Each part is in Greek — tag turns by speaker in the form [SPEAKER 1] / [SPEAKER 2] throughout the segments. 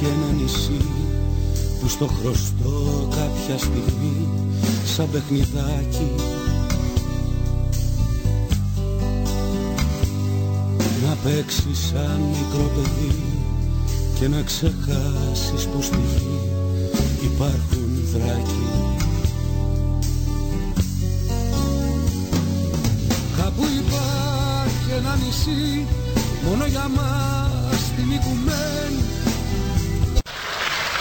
[SPEAKER 1] υπάρχει ένα νησί που στο χρωστό κάποια στιγμή σαν παιχνιδάκι. Να παίξεις σαν μικρό παιδί και να ξεχάσεις που στη γη υπάρχουν δράκοι. Κάπου υπάρχει ένα νησί μόνο για μας τιμικουμένη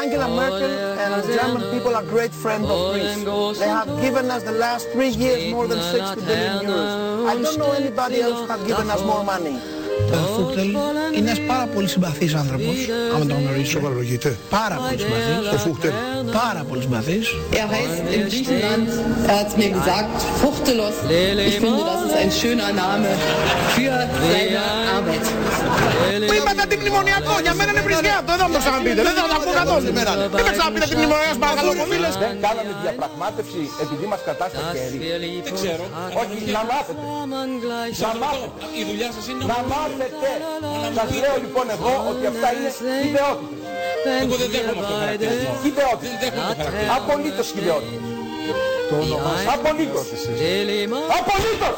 [SPEAKER 2] Angela Merkel and the German people are great friends of Greece. They have given us the last three years more than 60 billion euros. I don't know anybody else who have given us more money.
[SPEAKER 3] Ο Φούχτελ είναι ένας πάρα πολύ συμπαθής άνθρωπος, άμα τον γνωρίζω.
[SPEAKER 4] Σοβαρολογείται.
[SPEAKER 3] Πάρα πολύ συμπαθής.
[SPEAKER 4] Ο Φούχτελ.
[SPEAKER 3] Πάρα πολύ συμπαθής.
[SPEAKER 5] Er heißt in Griechenland, er hat mir gesagt, Fuchtelos. Ich finde, das ist ein schöner Name für seine Arbeit.
[SPEAKER 3] Που είπατε αντιμνημονιακό, για μένα είναι βρισκιάτο, δεν θα μου το ξαναπείτε. Δεν θα το ακούω καθόλου σήμερα. Δεν θα ξαναπείτε αντιμνημονιακό, σας παρακαλώ πολύ.
[SPEAKER 6] Δεν κάναμε διαπραγμάτευση επειδή μας κατά στα χέρι.
[SPEAKER 7] Δεν ξέρω.
[SPEAKER 6] Όχι, να μάθετε. Να μάθετε.
[SPEAKER 7] Η δουλειά σας είναι
[SPEAKER 6] Να μάθετε. Σας λέω λοιπόν εγώ ότι αυτά είναι ιδεότητες.
[SPEAKER 7] Εγώ δεν δέχομαι αυτό το χαρακτηρισμό.
[SPEAKER 6] Ιδεότητες.
[SPEAKER 7] Δεν δέχομαι το χαρακτηρισμό.
[SPEAKER 6] Απολύτως ιδεότητες. Απολύτως. Απολύτως.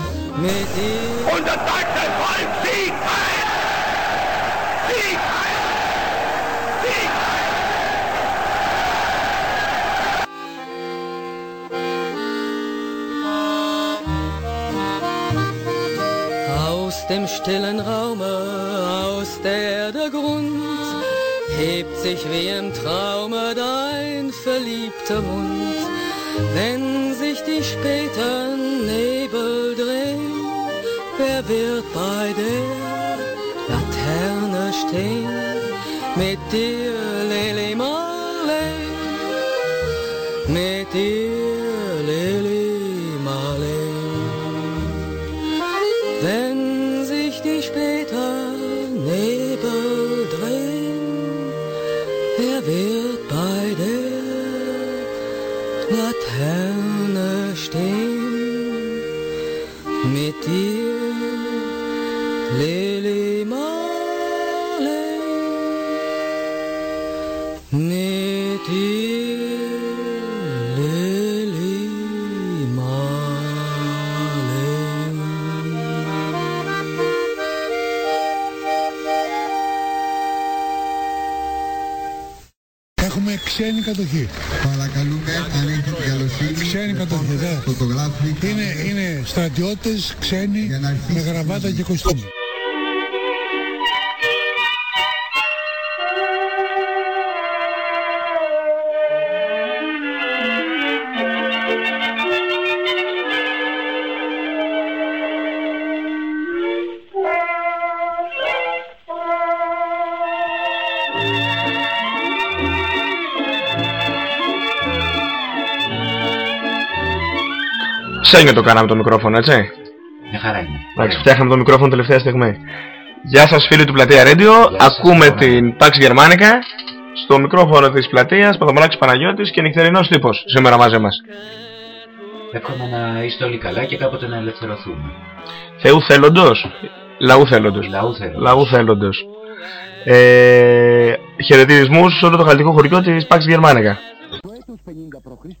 [SPEAKER 6] Und das deutsche Volk siegt heil! Siegt heil! Siegt heil!
[SPEAKER 8] Aus dem stillen Raume, aus der der Grund, hebt sich wie im Traume dein verliebter Mund. Wenn sich die späten Nebel drehen, wer wird bei der Laterne stehen? Mit dir,
[SPEAKER 9] ξένη κατοχή.
[SPEAKER 10] Παρακαλούμε αν έχει την καλοσύνη.
[SPEAKER 9] Ξένη κατοχή, ναι. Είναι, είναι στρατιώτες ξένοι με γραβάτα και κοστούμι.
[SPEAKER 11] Ξένιο το κάναμε το μικρόφωνο, έτσι.
[SPEAKER 12] Μια χαρά είναι.
[SPEAKER 11] Εντάξει, φτιάχναμε το μικρόφωνο τελευταία στιγμή. Γεια σας φίλοι του Πλατεία Radio, ακούμε την Pax Germanica στο μικρόφωνο της πλατείας, Παπαδομολάκης Παναγιώτης και νυχτερινός τύπος σήμερα μαζί μας.
[SPEAKER 12] Εύχομαι να είστε όλοι καλά και κάποτε να ελευθερωθούμε.
[SPEAKER 11] Θεού θέλοντος, λαού θέλοντος.
[SPEAKER 12] Λαού θέλοντος.
[SPEAKER 11] Λαού θέλοντος. Ε, χαιρετισμούς σε όλο το γαλλικό χωριό της Pax Germanica.
[SPEAKER 13] Το έτος 50 π.Χ.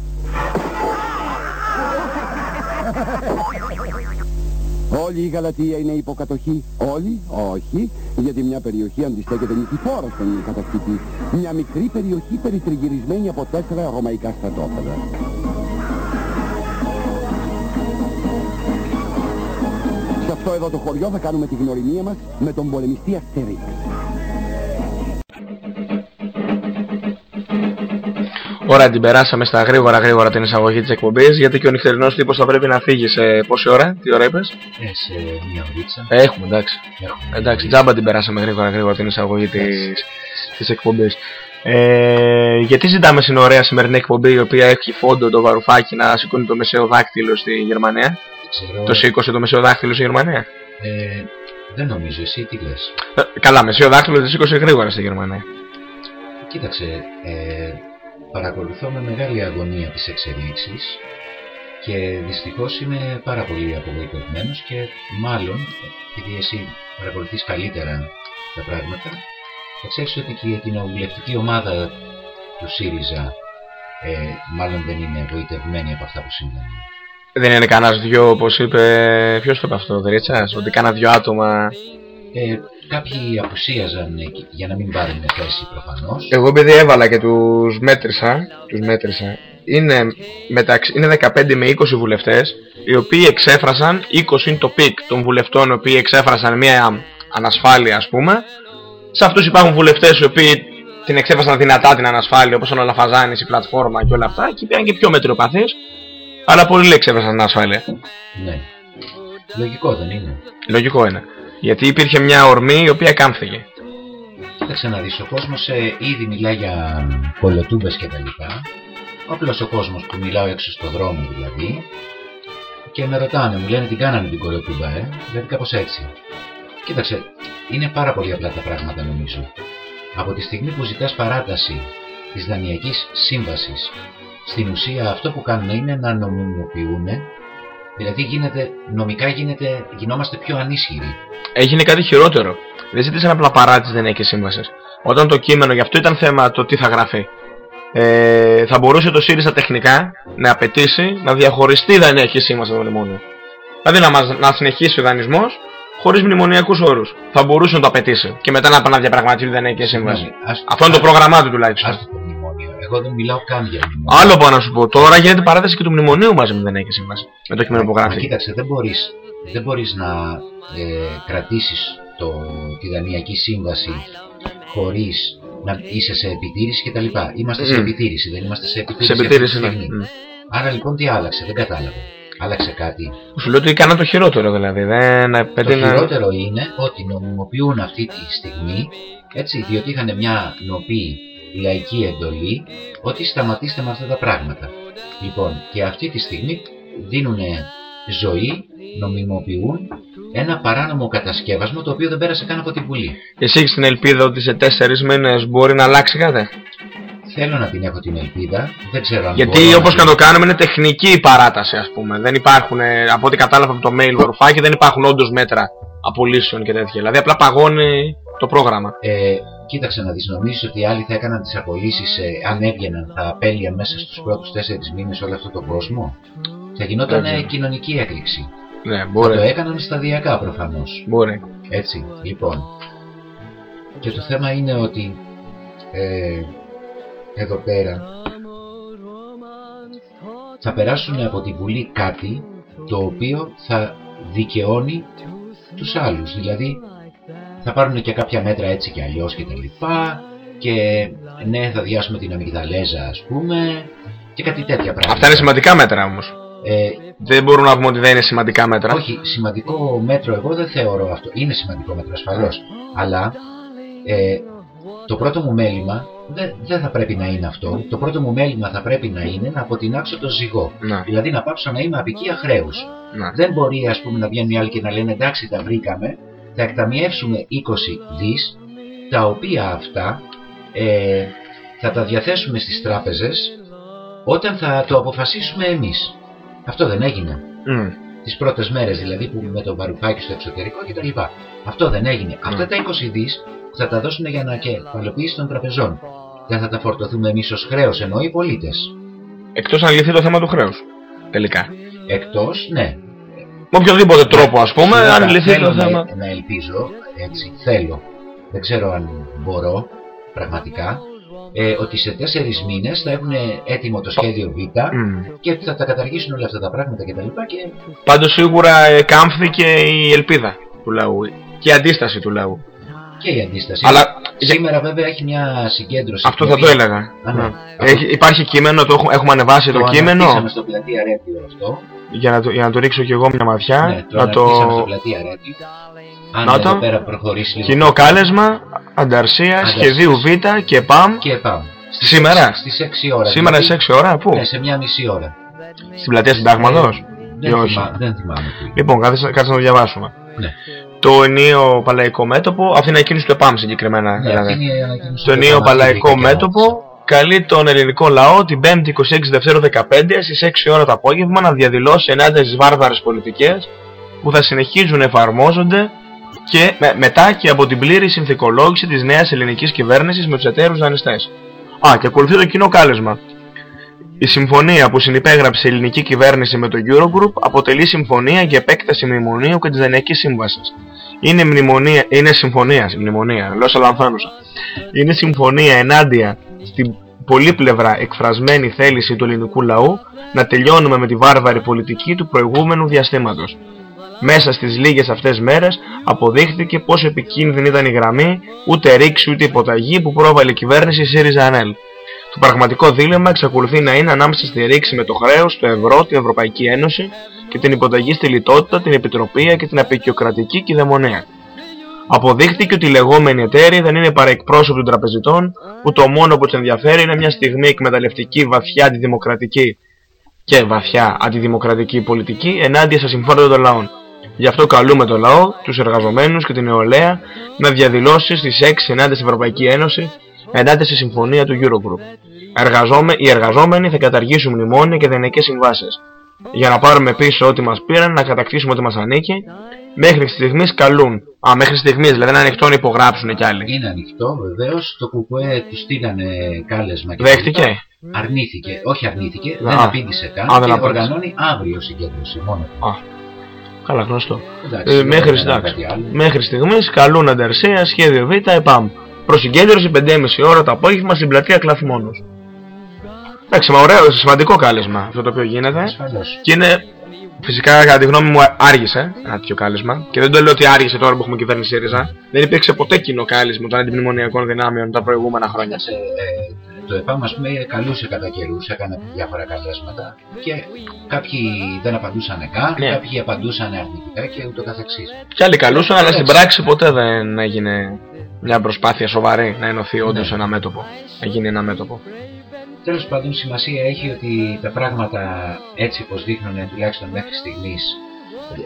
[SPEAKER 13] Όλη η Γαλατεία είναι υποκατοχή. Όλοι, όχι, γιατί μια περιοχή αντιστέκεται νικηφόρα στον κατακτητή. Μια μικρή περιοχή περιτριγυρισμένη από τέσσερα ρωμαϊκά στρατόπεδα. Σε αυτό εδώ το χωριό θα κάνουμε τη γνωριμία μας με τον πολεμιστή Αστερίξ.
[SPEAKER 11] Ωραία, την περάσαμε στα γρήγορα γρήγορα την εισαγωγή της εκπομπής γιατί και ο νυχτερινός τύπος θα πρέπει να φύγει σε πόση ώρα, τι ώρα είπες;
[SPEAKER 12] Ε, σε μια ωρίτσα.
[SPEAKER 11] Ε, έχουμε, εντάξει.
[SPEAKER 12] Έχουμε.
[SPEAKER 11] Εντάξει, τζάμπα την περάσαμε γρήγορα γρήγορα την εισαγωγή της, της εκπομπής. Ε, γιατί ζητάμε στην ωραία σημερινή εκπομπή η οποία έχει φόντο το βαρουφάκι να σηκώνει το μεσαίο δάκτυλο στη Γερμανία;
[SPEAKER 12] Ξέρω.
[SPEAKER 11] Το σήκωσε το μεσαίο δάκτυλο στη Γερμανία;
[SPEAKER 12] Ε, δεν νομίζω, εσύ τι λες;
[SPEAKER 11] Ε, καλά, μεσαίο δάκτυλο δεν σήκωσε γρήγορα στη Γερμανία.
[SPEAKER 12] Κοίταξε, ε, παρακολουθώ με μεγάλη αγωνία τις εξελίξεις και δυστυχώς είμαι πάρα πολύ απογοητευμένος και μάλλον, επειδή εσύ παρακολουθείς καλύτερα τα πράγματα, θα ξέρεις ότι και η κοινοβουλευτική ομάδα του ΣΥΡΙΖΑ ε, μάλλον δεν είναι εγωιτευμένη από αυτά που συμβαίνουν.
[SPEAKER 11] Δεν είναι κανένας δυο, όπως είπε, ποιος το είπε αυτό, Δρίτσας, ότι κάνα δυο άτομα
[SPEAKER 12] Ε, κάποιοι απουσίαζαν ε, για να μην πάρουν θέση προφανώς.
[SPEAKER 11] Εγώ επειδή έβαλα και τους μέτρησα, τους μέτρησα είναι, μεταξύ, είναι 15 με 20 βουλευτές οι οποίοι εξέφρασαν, 20 είναι το peak των βουλευτών οι οποίοι εξέφρασαν μια ανασφάλεια ας πούμε σε αυτούς υπάρχουν βουλευτές οι οποίοι την εξέφρασαν δυνατά την ανασφάλεια όπως ο Λαφαζάνης, η πλατφόρμα και όλα αυτά και πήγαν και πιο μετριοπαθείς αλλά πολλοί εξέφρασαν ανασφάλεια.
[SPEAKER 12] Ναι. Λογικό δεν είναι.
[SPEAKER 11] Λογικό είναι. Γιατί υπήρχε μια ορμή η οποία κάμφθηκε.
[SPEAKER 12] Κοίταξε να δεις, ο κόσμος ε, ήδη μιλά για κολοτούμπες και τα λοιπά. Ο απλός ο κόσμος που μιλάω έξω στο δρόμο δηλαδή. Και με ρωτάνε, μου λένε τι κάνανε την κολοτούμπα, ε; Δηλαδή κάπως έτσι. Κοίταξε, είναι πάρα πολύ απλά τα πράγματα νομίζω. Από τη στιγμή που ζητάς παράταση της Δανειακής Σύμβασης, στην ουσία αυτό που κάνουν είναι να νομιμοποιούν, δηλαδή γίνεται, νομικά γίνεται, γινόμαστε πιο ανίσχυροι.
[SPEAKER 11] Έγινε κάτι χειρότερο. Δεν ζήτησαν απλά παράτηση Δανειακής Σύμβασης. Όταν το κείμενο, γι' αυτό ήταν θέμα το τι θα γραφεί. Ε, θα μπορούσε το ΣΥΡΙΖΑ τεχνικά να απαιτήσει να διαχωριστεί η Δανειακή Σύμβαση από το μνημόνιο. Δηλαδή να, μας, να συνεχίσει ο δανεισμός χωρίς μνημονιακούς όρους. Θα μπορούσε να το απαιτήσει και μετά να πάει να διαπραγματεύει η Δανειακή Σύμβαση.
[SPEAKER 12] ας-
[SPEAKER 11] Αυτό είναι το πρόγραμμά του τουλάχιστον.
[SPEAKER 12] Άστο το μνημόνιο. Εγώ δεν μιλάω καν για μνημόνιο.
[SPEAKER 11] Άλλο πάω να σου πω. Τώρα γίνεται παράταση και του μνημονίου μαζί με την Δανειακή Σύμβαση. Με το κείμενο που
[SPEAKER 12] Μα
[SPEAKER 11] γράφει.
[SPEAKER 12] κοίταξε, δεν μπορείς, δεν μπορείς να ε, κρατήσεις το, τη Δανειακή Σύμβαση χωρίς να είσαι σε επιτήρηση κτλ. Είμαστε σε
[SPEAKER 11] Μμμ.
[SPEAKER 12] επιτήρηση, δεν είμαστε σε επιτήρηση.
[SPEAKER 11] Σε
[SPEAKER 12] αυτή τη
[SPEAKER 11] επιτήρηση, ναι.
[SPEAKER 12] στιγμή.
[SPEAKER 11] Μμ.
[SPEAKER 12] Άρα λοιπόν τι άλλαξε, δεν κατάλαβα. Άλλαξε κάτι.
[SPEAKER 11] Σου λέω ότι έκανα το χειρότερο δηλαδή. Δεν
[SPEAKER 12] Το
[SPEAKER 11] απαιτεί να.
[SPEAKER 12] χειρότερο είναι ότι νομιμοποιούν αυτή τη στιγμή, έτσι, διότι είχαν μια νοπή λαϊκή εντολή, ότι σταματήστε με αυτά τα πράγματα. Λοιπόν, και αυτή τη στιγμή δίνουν ζωή, νομιμοποιούν ένα παράνομο κατασκεύασμα το οποίο δεν πέρασε καν από την Βουλή.
[SPEAKER 11] Εσύ έχεις την ελπίδα ότι σε τέσσερις μήνες μπορεί να αλλάξει κάτι;
[SPEAKER 12] θέλω να την έχω την ελπίδα. Δεν ξέρω αν
[SPEAKER 11] Γιατί
[SPEAKER 12] μπορώ
[SPEAKER 11] όπως
[SPEAKER 12] να
[SPEAKER 11] και να το κάνουμε είναι τεχνική η παράταση, ας πούμε. Δεν υπάρχουν, ε, από ό,τι κατάλαβα από το mail βορφάκι, δεν υπάρχουν όντως μέτρα απολύσεων και τέτοια. Δηλαδή απλά παγώνει το πρόγραμμα.
[SPEAKER 12] Ε, κοίταξε να δεις, νομίζεις ότι οι άλλοι θα έκαναν τις απολύσεις ε, αν έβγαιναν, θα απέλυαν μέσα στους πρώτους τέσσερις μήνες όλο αυτό τον κόσμο; Θα γινόταν
[SPEAKER 11] Δεν
[SPEAKER 12] ε,
[SPEAKER 11] ξέρω.
[SPEAKER 12] κοινωνική έκρηξη.
[SPEAKER 11] Ναι,
[SPEAKER 12] Θα
[SPEAKER 11] μπορεί.
[SPEAKER 12] το έκαναν σταδιακά προφανώς.
[SPEAKER 11] Μπορεί.
[SPEAKER 12] Έτσι, λοιπόν. Και το θέμα είναι ότι ε, εδώ πέρα θα περάσουν από τη Βουλή κάτι το οποίο θα δικαιώνει τους άλλους. Δηλαδή θα πάρουν και κάποια μέτρα έτσι και αλλιώς και τα λοιπά και ναι θα διάσουμε την αμυγδαλέζα ας πούμε και κάτι τέτοια πράγματα.
[SPEAKER 11] Αυτά είναι σημαντικά μέτρα όμως.
[SPEAKER 12] Ε,
[SPEAKER 11] Δεν μπορούμε να πούμε ότι δεν είναι σημαντικά μέτρα.
[SPEAKER 12] όχι, σημαντικό μέτρο εγώ δεν θεωρώ αυτό. Είναι σημαντικό μέτρο ασφαλώς. Αλλά ε, το πρώτο μου μέλημα δεν, δεν θα πρέπει να είναι αυτό. Το πρώτο μου μέλημα θα πρέπει να είναι να αποτινάξω το ζυγό.
[SPEAKER 11] Ναι.
[SPEAKER 12] Δηλαδή να πάψω να είμαι απικία χρέους.
[SPEAKER 11] Ναι.
[SPEAKER 12] Δεν μπορεί ας πούμε να βγαίνουν οι άλλοι και να λένε εντάξει τα βρήκαμε, θα εκταμιεύσουμε 20 δις, τα οποία αυτά ε, θα τα διαθέσουμε στις τράπεζες όταν θα το αποφασίσουμε εμείς. Αυτό δεν έγινε.
[SPEAKER 11] Μμ.
[SPEAKER 12] Τις πρώτες μέρες δηλαδή που με τον Βαρουφάκη στο εξωτερικό κτλ. Αυτό δεν έγινε. Αυτά τα 20 δις θα τα δώσουν για ανακεφαλοποίηση των τραπεζών. Δεν θα τα φορτωθούμε εμείς ως χρέος ενώ οι πολίτες.
[SPEAKER 11] Εκτός αν λυθεί το θέμα του χρέους. Τελικά.
[SPEAKER 12] Εκτός, ναι,
[SPEAKER 11] Με οποιοδήποτε τρόπο, ας πούμε,
[SPEAKER 12] Σίγουρα
[SPEAKER 11] αν λυθεί
[SPEAKER 12] θέλω
[SPEAKER 11] το
[SPEAKER 12] να,
[SPEAKER 11] θέμα.
[SPEAKER 12] να ελπίζω, έτσι, θέλω, δεν ξέρω αν μπορώ, πραγματικά, ε, ότι σε τέσσερις μήνες θα έχουν έτοιμο το σχέδιο Β
[SPEAKER 11] Μμ.
[SPEAKER 12] και ότι θα τα καταργήσουν όλα αυτά τα πράγματα κτλ. Και,
[SPEAKER 11] Πάντως σίγουρα ε, κάμφθηκε η ελπίδα του λαού και η αντίσταση του λαού.
[SPEAKER 12] Και η αντίσταση.
[SPEAKER 11] Αλλά
[SPEAKER 12] Σήμερα βέβαια έχει μια συγκέντρωση.
[SPEAKER 11] Αυτό
[SPEAKER 12] την
[SPEAKER 11] θα το
[SPEAKER 12] οποία-
[SPEAKER 11] έλεγα.
[SPEAKER 12] Α, ναι.
[SPEAKER 11] Ναι. Έχει, υπάρχει κείμενο, το έχουμε, έχουμε ανεβάσει το,
[SPEAKER 12] Το
[SPEAKER 11] κείμενο
[SPEAKER 12] αναρτήσαμε στο πλατεία Ρέτιο αυτό.
[SPEAKER 11] για να, το, για να το ρίξω κι εγώ μια ματιά.
[SPEAKER 12] Ναι, το
[SPEAKER 11] να το...
[SPEAKER 12] αναρτήσαμε στο πλατεία Ρέτιο. Αν
[SPEAKER 11] Να
[SPEAKER 12] εδώ
[SPEAKER 11] το.
[SPEAKER 12] πέρα προχωρήσει λίγο.
[SPEAKER 11] Κοινό κάλεσμα, ανταρσία,
[SPEAKER 12] Ανταρσίας.
[SPEAKER 11] σχεδίου Β και ΠΑΜ.
[SPEAKER 12] Και πάμε. Στις
[SPEAKER 11] Σήμερα;
[SPEAKER 12] έξι- Στις 6 ώρα.
[SPEAKER 11] Σήμερα
[SPEAKER 12] δηλαδή.
[SPEAKER 11] σε 6 ώρα, πού;
[SPEAKER 12] Ναι, σε μια μισή ώρα.
[SPEAKER 11] Στην πλατεία Συντάγματος;
[SPEAKER 12] Δεν,
[SPEAKER 11] Ή όχι;
[SPEAKER 12] θυμά, δεν θυμάμαι. τι.
[SPEAKER 11] Λοιπόν, κάτσε, κάτσε να το διαβάσουμε.
[SPEAKER 12] Ναι.
[SPEAKER 11] Το ενίο παλαϊκό μέτωπο, αυτή είναι εκείνη του ΕΠΑΜ συγκεκριμένα.
[SPEAKER 12] Ναι,
[SPEAKER 11] δηλαδή.
[SPEAKER 12] αυτή είναι η ανακοίνωση
[SPEAKER 11] Το
[SPEAKER 12] του
[SPEAKER 11] ενίο
[SPEAKER 12] ΕΠΑΜ,
[SPEAKER 11] παλαϊκό
[SPEAKER 12] αυτή βγήκε
[SPEAKER 11] μέτωπο καλεί τον ελληνικό λαό την 5η 26 Δευτέρου 15 στις 6 ώρα το απόγευμα να διαδηλώσει ενάντια στις βάρβαρες πολιτικές που θα συνεχίζουν να εφαρμόζονται και με- μετά και από την πλήρη συνθηκολόγηση της νέας ελληνικής κυβέρνησης με τους εταίρους δανειστές. Α, και ακολουθεί το κοινό κάλεσμα. Η συμφωνία που συνυπέγραψε η ελληνική κυβέρνηση με το Eurogroup αποτελεί συμφωνία για επέκταση μνημονίου και της Δανειακής Σύμβασης. Είναι, μνημονία, είναι συμφωνία, μνημονία, λέω λανθάνουσα. Είναι συμφωνία ενάντια στην πολύπλευρα εκφρασμένη θέληση του ελληνικού λαού να τελειώνουμε με τη βάρβαρη πολιτική του προηγούμενου διαστήματος. Μέσα στις λίγες αυτές μέρες αποδείχθηκε πόσο επικίνδυνη ήταν η γραμμή, ούτε ρήξη ούτε υποταγή που πρόβαλε η κυβέρνηση ΣΥΡΙΖΑ ΑΝΕΛ. Το πραγματικό δίλημα εξακολουθεί να είναι ανάμεσα στη ρήξη με το χρέος, το ευρώ, την Ευρωπαϊκή Ένωση και την υποταγή στη λιτότητα, την επιτροπία και την απεικιοκρατική κυδαιμονία. Αποδείχθηκε ότι οι λεγόμενοι εταίροι δεν είναι παρά εκπρόσωποι των τραπεζιτών, που το μόνο που τους ενδιαφέρει είναι μια στιγμή εκμεταλλευτική βαθιά αντιδημοκρατική και βαθιά αντιδημοκρατική πολιτική ενάντια στα συμφέροντα των λαών. Γι' αυτό καλούμε τον λαό, τους εργαζομένους και την νεολαία να διαδηλώσει στις 6 ενάντια στην Ευρωπαϊκή Ένωση ενάντια στη συμφωνία του Eurogroup. Εργαζόμε, οι εργαζόμενοι θα καταργήσουν μνημόνια και δανεικές συμβάσεις. Για να πάρουμε πίσω ό,τι μας πήραν, να κατακτήσουμε ό,τι μας ανήκει, μέχρι στιγμής καλούν. Α, μέχρι στιγμής, δηλαδή είναι ανοιχτό να υπογράψουν κι άλλοι.
[SPEAKER 12] Είναι ανοιχτό βεβαίως. Το κουκουέ τους στείλανε κάλεσμα και
[SPEAKER 11] Δέχτηκε;
[SPEAKER 12] τα λοιπά. Αρνήθηκε. Όχι αρνήθηκε. δεν
[SPEAKER 11] Α.
[SPEAKER 12] απήντησε καν.
[SPEAKER 11] Α, δεν
[SPEAKER 12] και
[SPEAKER 11] απήντησε.
[SPEAKER 12] οργανώνει αύριο συγκέντρωση μόνο.
[SPEAKER 11] Α, καλά γνωστό.
[SPEAKER 12] Εντάξει,
[SPEAKER 11] Ε,
[SPEAKER 12] δεν
[SPEAKER 11] μέχρι,
[SPEAKER 12] έκανα
[SPEAKER 11] εντάξει,
[SPEAKER 12] κάτι άλλο.
[SPEAKER 11] μέχρι στιγμής καλούν ανταρσία, σχέδιο Β, ΕΠΑΜ. Προσυγκέντρωση 5.30 ώρα το απόγευμα στην πλατεία Κλαθμόνος. Εντάξει, μα ωραίο, σημαντικό κάλεσμα αυτό το οποίο γίνεται.
[SPEAKER 12] Ασφαλώς.
[SPEAKER 11] Και είναι φυσικά κατά τη γνώμη μου άργησε ένα τέτοιο κάλεσμα. Και δεν το λέω ότι άργησε τώρα που έχουμε κυβέρνηση ΣΥΡΙΖΑ. Δεν υπήρξε ποτέ κοινό κάλεσμα των αντιμνημονιακών δυνάμεων τα προηγούμενα χρόνια.
[SPEAKER 12] Ε, ε, το ΕΠΑΜ ας πούμε καλούσε κατά καιρούς, έκανε διάφορα καλέσματα και κάποιοι δεν απαντούσαν καν,
[SPEAKER 11] Ναι.
[SPEAKER 12] κάποιοι απαντούσαν αρνητικά και ούτω καθεξής.
[SPEAKER 11] Κι άλλοι καλούσαν, αλλά στην
[SPEAKER 12] Έτσι.
[SPEAKER 11] πράξη ποτέ δεν έγινε μια προσπάθεια σοβαρή να ενωθεί όντως ένα μέτωπο. Να γίνει ένα μέτωπο.
[SPEAKER 12] Τέλος πάντων σημασία έχει ότι τα πράγματα έτσι πως δείχνουν τουλάχιστον μέχρι στιγμής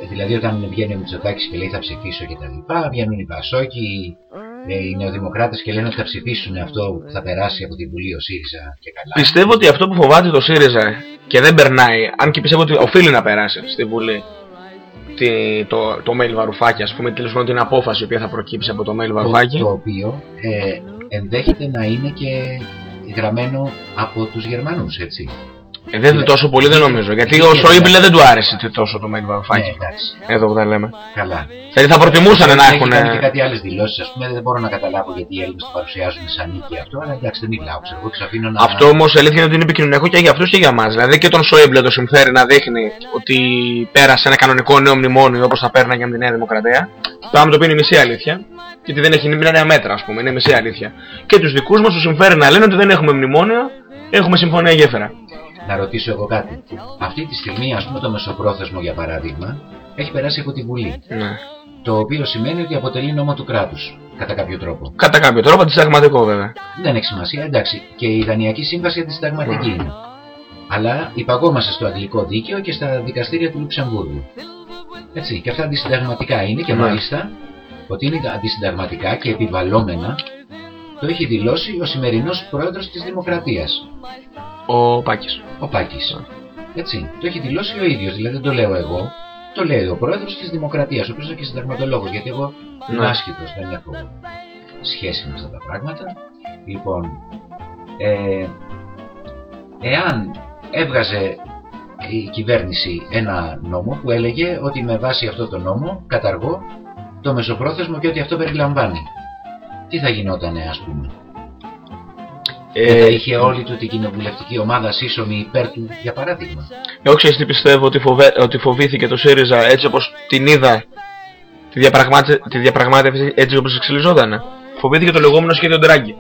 [SPEAKER 12] δηλαδή όταν βγαίνει ο Μητσοτάκης και λέει θα ψηφίσω και τα λοιπά βγαίνουν οι Πασόκοι ε, οι νεοδημοκράτες και λένε ότι θα ψηφίσουν αυτό που θα περάσει από την Βουλή ο ΣΥΡΙΖΑ και καλά.
[SPEAKER 11] Πιστεύω ότι αυτό που φοβάται το ΣΥΡΙΖΑ και δεν περνάει, αν και πιστεύω ότι οφείλει να περάσει στη Βουλή, τη, το, το mail Βαρουφάκη, ας πούμε, τέλος πάντων την απόφαση η οποία θα προκύψει από το mail Βαρουφάκη.
[SPEAKER 12] Το, το οποίο ε, ενδέχεται να είναι και γραμμένο από τους Γερμανούς, έτσι.
[SPEAKER 11] Ε, δεν είναι τόσο πολύ, δεν νομίζω. Γιατί ο Σόιμπλε δεν του άρεσε τόσο το Μέγι Βαρουφάκη.
[SPEAKER 12] Ναι,
[SPEAKER 11] Εδώ που τα λέμε.
[SPEAKER 12] Καλά.
[SPEAKER 11] Δηλαδή θα προτιμούσαν να έχουν.
[SPEAKER 12] Έχει και κάτι άλλες δηλώσεις, ας πούμε. Δεν μπορώ να καταλάβω γιατί οι Έλληνες το παρουσιάζουν σαν νίκη αυτό, αλλά εντάξει δεν μιλάω. Ξέρω, εγώ ξαφήνω να...
[SPEAKER 11] Αυτό όμως αλήθεια είναι ότι είναι επικοινωνιακό και για αυτούς και για εμά. Δηλαδή και τον Σόιμπλε το συμφέρει να δείχνει ότι πέρασε ένα κανονικό νέο μνημόνιο όπως θα πέρναγε με τη Νέα Δημοκρατία. Το άμα το πει είναι μισή αλήθεια. Γιατί δεν έχει μείνει νέα μέτρα, ας πούμε, είναι μισή αλήθεια. Και τους δικούς μας τους συμφέρει να λένε ότι δεν έχουμε μνημόνιο, έχουμε συμφωνία γέφυρα
[SPEAKER 12] να ρωτήσω εγώ κάτι. Αυτή τη στιγμή, ας πούμε, το μεσοπρόθεσμο για παράδειγμα, έχει περάσει από τη Βουλή.
[SPEAKER 11] Ναι.
[SPEAKER 12] Το οποίο σημαίνει ότι αποτελεί νόμο του κράτους. Κατά κάποιο τρόπο.
[SPEAKER 11] Κατά κάποιο τρόπο, αντισυνταγματικό βέβαια.
[SPEAKER 12] Δεν έχει σημασία, εντάξει. Και η Δανειακή Σύμβαση αντισυνταγματική είναι. Αλλά υπαγόμαστε στο αγγλικό δίκαιο και στα δικαστήρια του Λουξεμβούργου. Έτσι, και αυτά αντισυνταγματικά είναι και μάλιστα ότι είναι αντισυνταγματικά και επιβαλλόμενα το έχει δηλώσει ο σημερινός πρόεδρος της Δημοκρατίας.
[SPEAKER 11] Ο Πάκης.
[SPEAKER 12] Ο Πάκης. Έτσι. Το έχει δηλώσει ο ίδιος, δηλαδή δεν το λέω εγώ. Το λέει ο πρόεδρος της Δημοκρατίας, ο οποίος είναι και συνταγματολόγος, γιατί εγώ είμαι ναι. άσχητος, δεν έχω σχέση με αυτά τα πράγματα. Λοιπόν, ε, εάν έβγαζε η κυβέρνηση ένα νόμο που έλεγε ότι με βάση αυτό το νόμο καταργώ το μεσοπρόθεσμο και ότι αυτό περιλαμβάνει. Τι θα γινότανε ας πούμε; Ε, δεν θα είχε όλη του την κοινοβουλευτική ομάδα σύσσωμη υπέρ του, για παράδειγμα;
[SPEAKER 11] Εγώ ξέρεις τι πιστεύω ότι, φοβε... ότι φοβήθηκε το ΣΥΡΙΖΑ έτσι όπως την είδα τη, διαπραγμάτε... τη διαπραγμάτευση έτσι όπως εξελιζόταν. Φοβήθηκε το λεγόμενο σχέδιο Ντράγκη.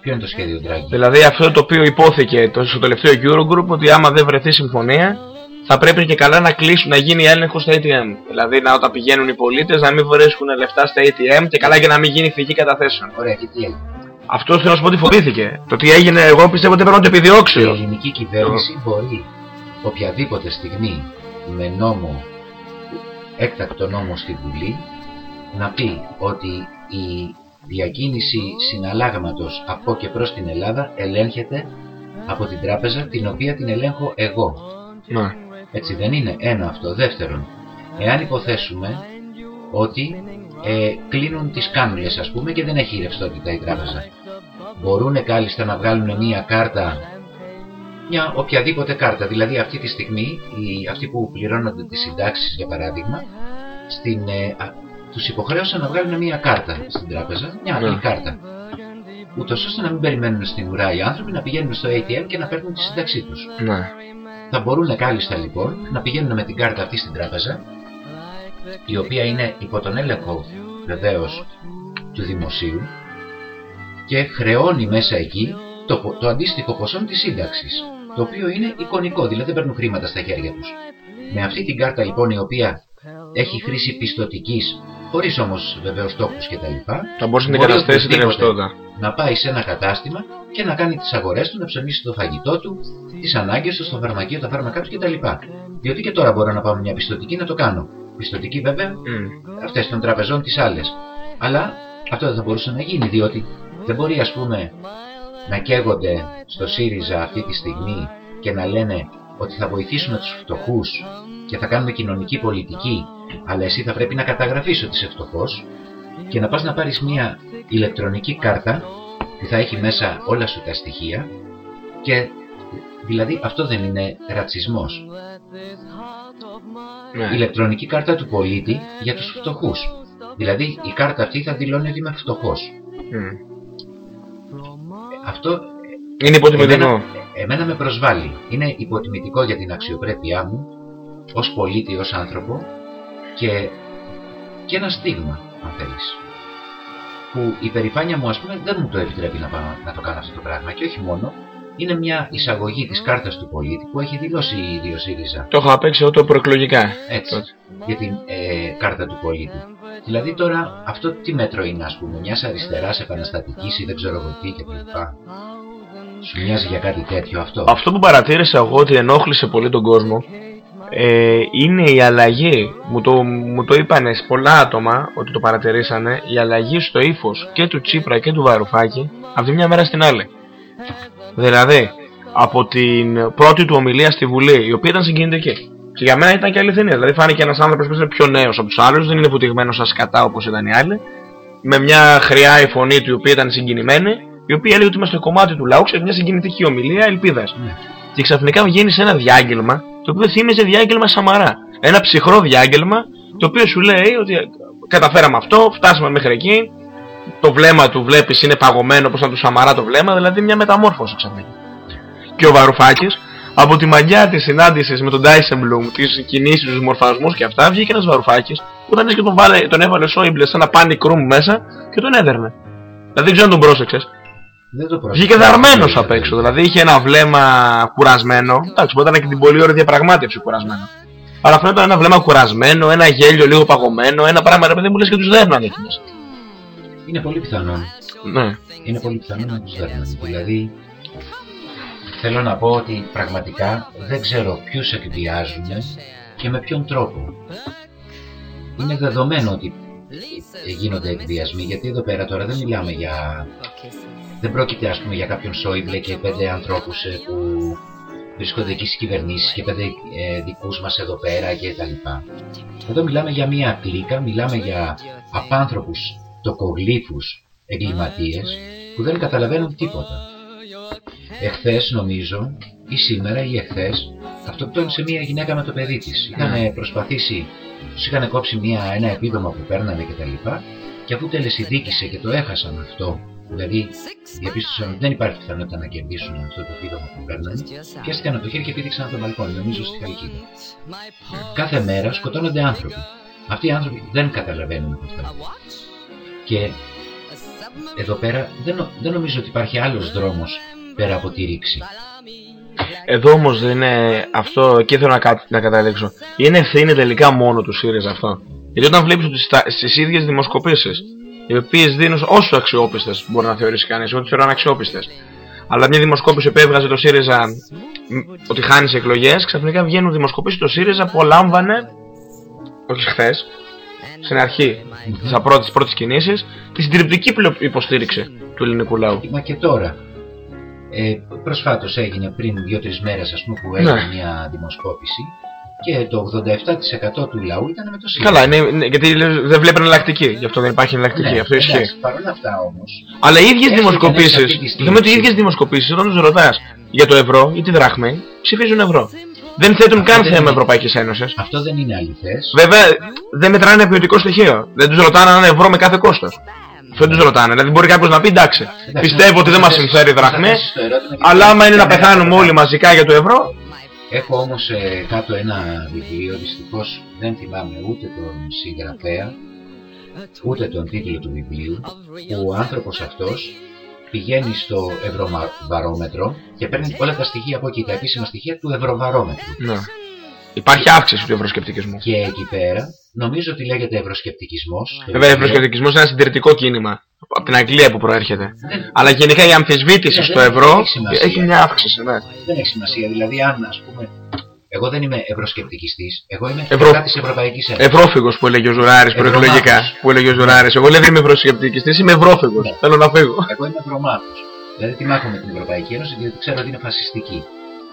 [SPEAKER 12] Ποιο είναι το σχέδιο Ντράγκη;
[SPEAKER 11] Δηλαδή αυτό το οποίο υπόθηκε στο τελευταίο Eurogroup ότι άμα δεν βρεθεί συμφωνία θα πρέπει και καλά να κλείσουν, να γίνει έλεγχος στα ATM. Δηλαδή να όταν πηγαίνουν οι πολίτες να μην βρίσκουν λεφτά στα ATM και καλά και να μην γίνει φυγή καταθέσεων.
[SPEAKER 12] Ωραία, και τι έγινε;
[SPEAKER 11] Αυτός θέλω να σου πω ότι φοβήθηκε. Το τι έγινε, εγώ πιστεύω ότι πρέπει να το επιδιώξει.
[SPEAKER 12] Η ελληνική κυβέρνηση μπορεί οποιαδήποτε στιγμή με νόμο, έκτακτο νόμο στη Βουλή, να πει ότι η διακίνηση συναλλάγματος από και προς την Ελλάδα ελέγχεται από την τράπεζα την οποία την ελέγχω εγώ.
[SPEAKER 11] Ναι.
[SPEAKER 12] Έτσι δεν είναι ένα αυτό. Δεύτερον, εάν υποθέσουμε ότι ε, κλείνουν τις κάμιλες ας πούμε και δεν έχει ρευστότητα η τράπεζα. Μπορούν κάλλιστα να βγάλουν μία κάρτα, μια οποιαδήποτε κάρτα. Δηλαδή αυτή τη στιγμή, οι, αυτοί που πληρώνονται τις συντάξεις για παράδειγμα, στην, ε, τους υποχρέωσαν να βγάλουν μία κάρτα στην τράπεζα, μια απλή ναι. κάρτα. Ούτως ώστε να μην περιμένουν στην ουρά οι άνθρωποι να πηγαίνουν στο ATM και να παίρνουν τη σύνταξή τους.
[SPEAKER 11] Ναι.
[SPEAKER 12] Θα μπορούν κάλλιστα λοιπόν να πηγαίνουν με την κάρτα αυτή στην τράπεζα, η οποία είναι υπό τον έλεγχο βεβαίως του δημοσίου και χρεώνει μέσα εκεί το, το αντίστοιχο ποσό της σύνταξης, το οποίο είναι εικονικό, δηλαδή δεν παίρνουν χρήματα στα χέρια τους. Με αυτή την κάρτα λοιπόν η οποία έχει χρήση πιστοτικής, χωρίς όμως βεβαίως τόπους και τα λοιπά,
[SPEAKER 11] θα μπορούσε να εγκαταστήσει την ρευστότητα.
[SPEAKER 12] Να πάει σε ένα κατάστημα και να κάνει τις αγορές του, να ψωνίσει το φαγητό του, τις ανάγκες του, στο φαρμακείο, τα φάρμακά τους κτλ. Διότι και τώρα μπορώ να πάω μια πιστοτική να το κάνω. Πιστοτική βέβαια, mm. αυτές των τραπεζών τις άλλες. Αλλά αυτό δεν θα μπορούσε να γίνει, διότι δεν μπορεί ας πούμε να καίγονται στο ΣΥΡΙΖΑ αυτή τη στιγμή και να λένε ότι θα βοηθήσουμε τους φτωχούς και θα κάνουμε κοινωνική πολιτική, αλλά εσύ θα πρέπει να καταγραφείς ότι είσαι φτωχός και να πας να πάρεις μια ηλεκτρονική κάρτα που θα έχει μέσα όλα σου τα στοιχεία και δηλαδή αυτό δεν είναι ρατσισμός.
[SPEAKER 11] Ναι.
[SPEAKER 12] Ηλεκτρονική κάρτα του πολίτη για τους φτωχούς. Δηλαδή η κάρτα αυτή θα δηλώνει ότι είμαι φτωχός. Αυτό
[SPEAKER 11] είναι υποτιμητικό.
[SPEAKER 12] Εμένα, εμένα με προσβάλλει. Είναι υποτιμητικό για την αξιοπρέπειά μου ως πολίτη, ως άνθρωπο και, και ένα στίγμα, αν θέλεις. Που η περηφάνεια μου, ας πούμε, δεν μου το επιτρέπει να, να το κάνω αυτό το πράγμα. Και όχι μόνο, είναι μια εισαγωγή της κάρτας του πολίτη που έχει δηλώσει η ίδιο ΣΥΡΙΖΑ.
[SPEAKER 11] Το έχω απέξει το προεκλογικά.
[SPEAKER 12] Έτσι, για την ε, κάρτα του πολίτη. Δηλαδή τώρα αυτό τι μέτρο είναι ας πούμε, μιας αριστεράς επαναστατικής ή δεν ξέρω εγώ τι και λοιπά. Σου μοιάζει για κάτι τέτοιο αυτό;
[SPEAKER 11] Αυτό που παρατήρησα εγώ ότι ενόχλησε πολύ τον κόσμο ε, είναι η αλλαγή, μου το, μου το είπανε πολλά άτομα ότι το παρατηρήσανε, η αλλαγή στο ύφος και του Τσίπρα και του Βαρουφάκη από τη μια μέρα στην άλλη. Δηλαδή, από την πρώτη του ομιλία στη Βουλή, η οποία ήταν συγκινητική. Και για μένα ήταν και αληθινή. Δηλαδή, φάνηκε ένας άνθρωπος που είναι πιο νέος από τους άλλους, δεν είναι βουτυγμένος σαν σκατά όπως ήταν οι άλλοι, με μια χρειά η φωνή του, η οποία ήταν συγκινημένη, η οποία έλεγε ότι είμαστε κομμάτι του λαού, ξέρει μια συγκινητική ομιλία ελπίδας. Ναι. Και ξαφνικά βγαίνει σε ένα διάγγελμα, το οποίο θύμιζε διάγγελμα Σαμαρά. Ένα ψυχρό διάγγελμα, το οποίο σου λέει ότι καταφέραμε αυτό, φτάσαμε μέχρι εκεί, το βλέμμα του βλέπεις είναι παγωμένο όπως ήταν του Σαμαρά το βλέμμα, δηλαδή μια μεταμόρφωση ξαφνικά. Και ο Βαρουφάκης, από τη μαγιά της συνάντησης με τον Ντάισεμπλουμ, τις κινήσεις, τους μορφασμούς και αυτά, βγήκε ένας Βαρουφάκης που ήταν και τον, βάλε, τον έβαλε Σόιμπλε σε ένα panic room μέσα και τον έδερνε. Δηλαδή δεν ξέρω αν τον πρόσεξε. Βγήκε δαρμένος απ' έξω. Δηλαδή είχε ένα βλέμμα κουρασμένο. Εντάξει, μπορεί να και την πολύ ωραία διαπραγμάτευση κουρασμένο. Αλλά φαίνεται ένα βλέμμα κουρασμένο, ένα γέλιο λίγο παγωμένο, ένα πράγμα ρε παιδί μου λες και τους δέρνουν εκεί μέσα.
[SPEAKER 12] Είναι πολύ πιθανό.
[SPEAKER 11] Ναι.
[SPEAKER 12] Είναι πολύ πιθανό να τους δέρνουν. Δηλαδή θέλω να πω ότι πραγματικά δεν ξέρω ποιους εκβιάζουν και με ποιον τρόπο. Είναι δεδομένο ότι γίνονται εκβιασμοί γιατί εδώ πέρα τώρα δεν μιλάμε για δεν πρόκειται ας πούμε για κάποιον Σόιμπλε και πέντε ανθρώπους ε, που βρίσκονται εκεί στις κυβερνήσεις και πέντε ε, δικούς μας εδώ πέρα και τα λοιπά. Εδώ μιλάμε για μία κλίκα, μιλάμε για απάνθρωπους τοκογλύφους εγκληματίες που δεν καταλαβαίνουν τίποτα. Εχθές νομίζω ή σήμερα ή εχθές αυτοκτόνησε μία γυναίκα με το παιδί της. Είχαν προσπαθήσει, τους είχαν κόψει μία, ένα επίδομα που παίρνανε κτλ. Και, και αφού τελεσυδίκησε και το έχασαν αυτό Δηλαδή, διαπίστωσαν ότι δεν υπάρχει πιθανότητα να κερδίσουν αυτό το επίδομα που παίρνανε. Πιάστηκαν από το χέρι και πήδηξαν από το μπαλκόνι, νομίζω στη Χαλκίδα. Κάθε μέρα σκοτώνονται άνθρωποι. Αυτοί οι άνθρωποι δεν καταλαβαίνουν από αυτά. Και εδώ πέρα δεν, δεν νομίζω ότι υπάρχει άλλος δρόμος πέρα από τη ρήξη.
[SPEAKER 11] Εδώ όμως δεν είναι αυτό, και θέλω να, να καταλήξω. Είναι ευθύνη τελικά μόνο του ΣΥΡΙΖΑ αυτό; Γιατί όταν βλέπεις ότι στις ίδιες δημοσκοπήσεις οι οποίες δίνουν όσο αξιόπιστες μπορεί να θεωρήσει κανείς, ό,τι θεωρούν αξιόπιστες. Αλλά μια δημοσκόπηση που έβγαζε το ΣΥΡΙΖΑ ότι χάνεις εκλογές, ξαφνικά βγαίνουν δημοσκοπήσεις το ΣΥΡΙΖΑ που λάμβανε, όχι χθες, στην αρχή της πρώτη πρώτης κινήσης, τη συντριπτική υποστήριξη του ελληνικού λαού.
[SPEAKER 12] Μα και τώρα. Ε, Προσφάτως έγινε πριν 2-3 μέρες, ας πούμε, που έγινε ναι. μια δημοσκόπηση και το 87% του λαού ήταν με το ΣΥΡΙΖΑ.
[SPEAKER 11] Καλά, είναι, είναι, γιατί δεν βλέπουν εναλλακτική, γι' αυτό δεν υπάρχει εναλλακτική.
[SPEAKER 12] Ναι,
[SPEAKER 11] αυτό ισχύει.
[SPEAKER 12] Παρ' όλα αυτά όμως.
[SPEAKER 11] Αλλά οι ίδιες δημοσκοπήσει, λέμε ότι οι ίδιες δημοσκοπήσεις, όταν τους ρωτάς για το ευρώ ή τη δράχμη, ψηφίζουν ευρώ. Δεν θέτουν αυτό καν δεν θέμα Ευρωπαϊκής Ένωσης.
[SPEAKER 12] Αυτό δεν είναι αληθές.
[SPEAKER 11] Βέβαια, δεν μετράνε ποιοτικό στοιχείο. Δεν τους ρωτάνε αν είναι ευρώ με κάθε κόστος. Αυτό τους ρωτάνε. Δηλαδή, μπορεί κάποιος να πει εντάξει, πιστεύω ότι δεν μας συμφέρει η δραχμή, αλλά άμα είναι να πεθάνουμε όλοι μαζικά για το ευρώ,
[SPEAKER 12] Έχω όμως ε, κάτω ένα βιβλίο, δυστυχώς δεν θυμάμαι ούτε τον συγγραφέα, ούτε τον τίτλο του βιβλίου, που ο άνθρωπος αυτός πηγαίνει στο ευρωβαρόμετρο και παίρνει όλα τα στοιχεία από εκεί, τα επίσημα στοιχεία του ευρωβαρόμετρου.
[SPEAKER 11] Ναι. Υπάρχει αύξηση του ευρωσκεπτικισμού.
[SPEAKER 12] Και εκεί πέρα, νομίζω ότι λέγεται ευρωσκεπτικισμός.
[SPEAKER 11] Βέβαια, ευρωσκεπτικισμός είναι ένα συντηρητικό κίνημα από την Αγγλία που προέρχεται. Αλλά γενικά η αμφισβήτηση στο ευρώ έχει, μια αύξηση. Ναι.
[SPEAKER 12] Δεν έχει σημασία. Δηλαδή, αν ας πούμε. Εγώ δεν είμαι ευρωσκεπτικιστής. Εγώ είμαι Ευρώ... της Ευρωπαϊκής Ένωσης.
[SPEAKER 11] Ευρώφυγο που έλεγε ο Ζουράρη προεκλογικά. Που έλεγε ο Ζουράρη. Εγώ δεν είμαι ευρωσκεπτικιστής, είμαι ευρώφυγο. Ναι. Θέλω να φύγω.
[SPEAKER 12] Εγώ είμαι ευρωμάχο. Δηλαδή, τι μάχω με την Ευρωπαϊκή Ένωση, διότι ξέρω ότι είναι φασιστική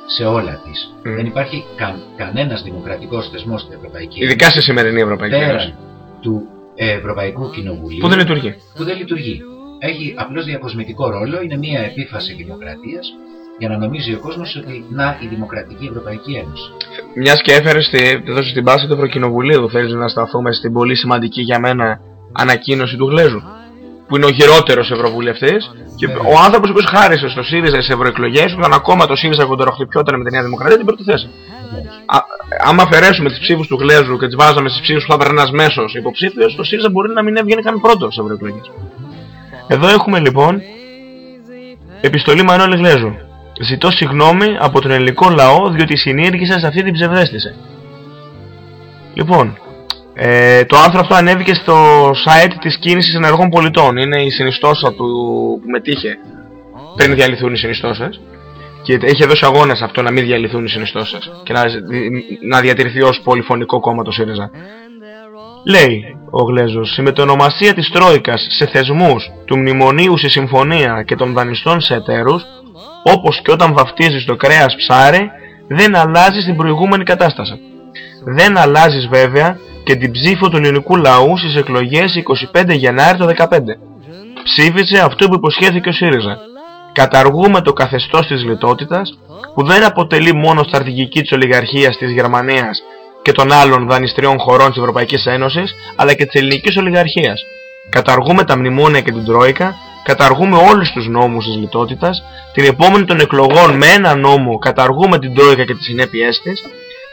[SPEAKER 12] σε όλα της. Mm. Δεν υπάρχει κα, κανένας δημοκρατικός θεσμός στην Ευρωπαϊκή
[SPEAKER 11] Ένωση. Ειδικά σε σημερινή Ευρωπαϊκή Ένωση.
[SPEAKER 12] του Ευρωπαϊκού Κοινοβουλίου.
[SPEAKER 11] Που δεν λειτουργεί.
[SPEAKER 12] Που δεν λειτουργεί. Έχει απλώς διακοσμητικό ρόλο, είναι μια επίφαση δημοκρατίας για να νομίζει ο κόσμος ότι να η Δημοκρατική Ευρωπαϊκή Ένωση.
[SPEAKER 11] Μιας και έφερες εδώ στην πάση του Ευρωκοινοβουλίου, θέλεις να σταθούμε στην πολύ σημαντική για μένα ανακοίνωση του Γλέζου. Που είναι ο χειρότερος Ευρωβουλευτής και ναι. ο άνθρωπος που χάρισε στο ΣΥΡΙΖΑ στις ευρωεκλογές, όταν ακόμα το ΣΥΡΙΖΑ κοντοροχτυπιόταν με τη Νέα Δημοκρατία, την πρώτη θέση. Α, άμα αφαιρέσουμε τις ψήφους του Γλέζου και τις βάζαμε στις ψήφους που θα έπαιρνε ένα μέσος υποψήφιος, το ΣΥΡΙΖΑ μπορεί να μην έβγαινε καν πρώτο σε ευρωεκλογές. Εδώ έχουμε λοιπόν επιστολή Μανώλη Γλέζου. Ζητώ συγγνώμη από τον ελληνικό λαό διότι συνήργησα σε αυτή την ψευδέστηση. Λοιπόν, ε, το άρθρο αυτό ανέβηκε στο site της κίνησης ενεργών πολιτών. Είναι η συνιστόσα του που μετήχε πριν διαλυθούν οι συνιστώσεις. Και έχει δώσει αγώνα σε αυτό να μην διαλυθούν οι συνιστώσεις και να, να διατηρηθεί ως πολυφωνικό κόμμα το ΣΥΡΙΖΑ. Λέει ο Γλέζος, η μετονομασία της Τρόικας σε θεσμούς, του μνημονίου σε συμφωνία και των δανειστών σε εταίρους, όπως και όταν βαφτίζεις το κρέας ψάρι, δεν αλλάζεις την προηγούμενη κατάσταση. Δεν αλλάζεις βέβαια και την ψήφο του ελληνικού λαού στις εκλογές 25 Γενάρη το 2015. Ψήφισε αυτό που υποσχέθηκε ο ΣΥΡΙΖΑ. Καταργούμε το καθεστώς της λιτότητας που δεν αποτελεί μόνο στρατηγική της ολιγαρχίας της Γερμανίας και των άλλων δανειστριών χωρών της Ευρωπαϊκής Ένωσης αλλά και της ελληνικής ολιγαρχίας. Καταργούμε τα μνημόνια και την Τρόικα, καταργούμε όλους τους νόμους της λιτότητας, την επόμενη των εκλογών με ένα νόμο καταργούμε την Τρόικα και τις συνέπειές της,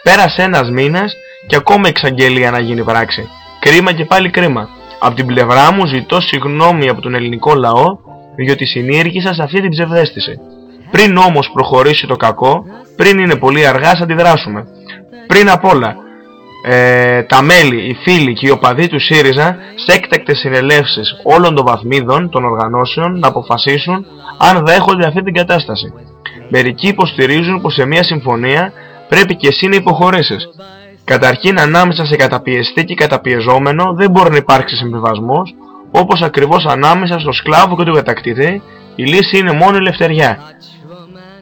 [SPEAKER 11] πέρασε ένας μήνας και ακόμα εξαγγελία να γίνει πράξη. Κρίμα και πάλι κρίμα. Από την πλευρά μου ζητώ συγγνώμη από τον ελληνικό λαό διότι συνήργησα σε αυτή την ψευδέστηση. Πριν όμως προχωρήσει το κακό, πριν είναι πολύ αργά, θα αντιδράσουμε. Πριν απ' όλα, ε, τα μέλη, οι φίλοι και οι οπαδοί του ΣΥΡΙΖΑ σε έκτακτες συνελεύσεις όλων των βαθμίδων των οργανώσεων να αποφασίσουν αν δέχονται αυτή την κατάσταση. Μερικοί υποστηρίζουν πως σε μια συμφωνία πρέπει και εσύ να υποχωρήσεις. Καταρχήν ανάμεσα σε καταπιεστή και καταπιεζόμενο δεν μπορεί να υπάρξει συμβιβασμός όπως ακριβώς ανάμεσα στο σκλάβο και τον κατακτητή η λύση είναι μόνο η ελευθεριά.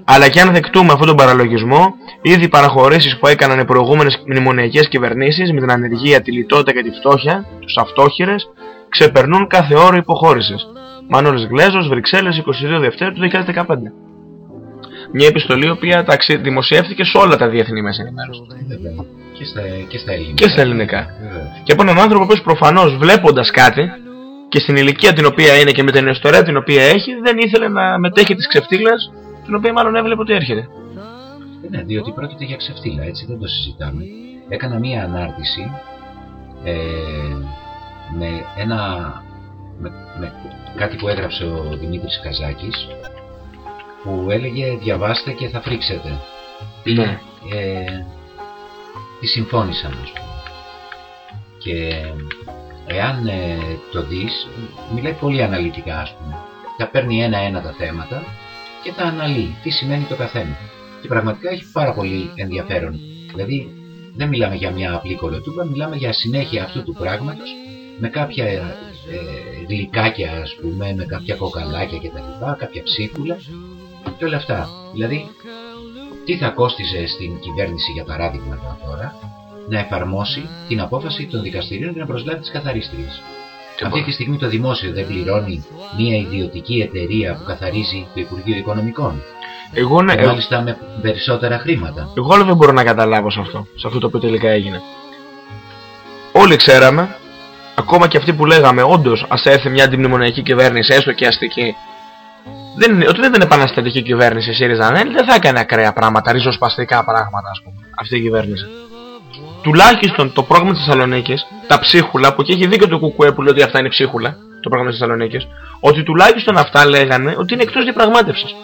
[SPEAKER 11] Αλλά και αν δεκτούμε αυτόν τον παραλογισμό, ήδη οι παραχωρήσεις που έκαναν οι προηγούμενες μνημονιακές κυβερνήσεις με την ανεργία, τη λιτότητα και τη φτώχεια, τους αυτόχειρες, ξεπερνούν κάθε όρο υποχώρησης. Μάνολης Γλέζος, Βρυξέλλες, 22 Δευτέρου του 2015. Μια επιστολή η οποία ταξι... δημοσιεύτηκε σε όλα τα διεθνή μέσα ενημέρωσης.
[SPEAKER 12] Και στα, και στα ελληνικά.
[SPEAKER 11] Και στα ελληνικά. Και από έναν άνθρωπο που προφανώς βλέποντας κάτι και στην ηλικία την οποία είναι και με την ιστορία την οποία έχει δεν ήθελε να μετέχει τις ξεφτύλες την οποία μάλλον έβλεπε ότι έρχεται.
[SPEAKER 12] Ναι, διότι πρόκειται για ξεφτύλα, έτσι δεν το συζητάμε. Έκανα μία ανάρτηση ε, με ένα με, με κάτι που έγραψε ο Δημήτρης Καζάκης που έλεγε διαβάστε και θα φρίξετε.
[SPEAKER 11] Ναι.
[SPEAKER 12] Ε, τι συμφώνησαν ας πούμε. Και εάν ε, το δεις, μιλάει πολύ αναλυτικά ας πούμε. Θα παίρνει ένα-ένα τα θέματα και θα αναλύει τι σημαίνει το καθένα. Και πραγματικά έχει πάρα πολύ ενδιαφέρον. Δηλαδή δεν μιλάμε για μια απλή κολοτούμπα, μιλάμε για συνέχεια αυτού του πράγματος με κάποια ε, γλυκάκια ας πούμε, με κάποια κοκαλάκια κτλ, κάποια ψίχουλα και όλα αυτά. Δηλαδή, τι θα κόστιζε στην κυβέρνηση για παράδειγμα τώρα να εφαρμόσει την απόφαση των δικαστηρίων για να προσλάβει τις καθαρίστριες. Αυτή τη στιγμή το δημόσιο δεν πληρώνει μια ιδιωτική εταιρεία που καθαρίζει το Υπουργείο Οικονομικών.
[SPEAKER 11] Εγώ ναι,
[SPEAKER 12] και μάλιστα με περισσότερα χρήματα.
[SPEAKER 11] Εγώ δεν μπορώ να καταλάβω σε αυτό, σε αυτό το οποίο τελικά έγινε. Όλοι ξέραμε, ακόμα και αυτοί που λέγαμε, όντως ας έρθει μια αντιμνημονιακή κυβέρνηση, έστω και αστική, δεν, ότι δεν ήταν επαναστατική κυβέρνηση η ΣΥΡΙΖΑ, δεν θα έκανε ακραία πράγματα, ριζοσπαστικά πράγματα, ας πούμε, αυτή η κυβέρνηση τουλάχιστον το πρόγραμμα της Θεσσαλονίκης, τα ψίχουλα, που εκεί έχει δίκιο το Κουκουέ που λέει ότι αυτά είναι ψίχουλα, το πρόγραμμα της Θεσσαλονίκης, ότι τουλάχιστον αυτά λέγανε ότι είναι εκτός διαπραγμάτευσης.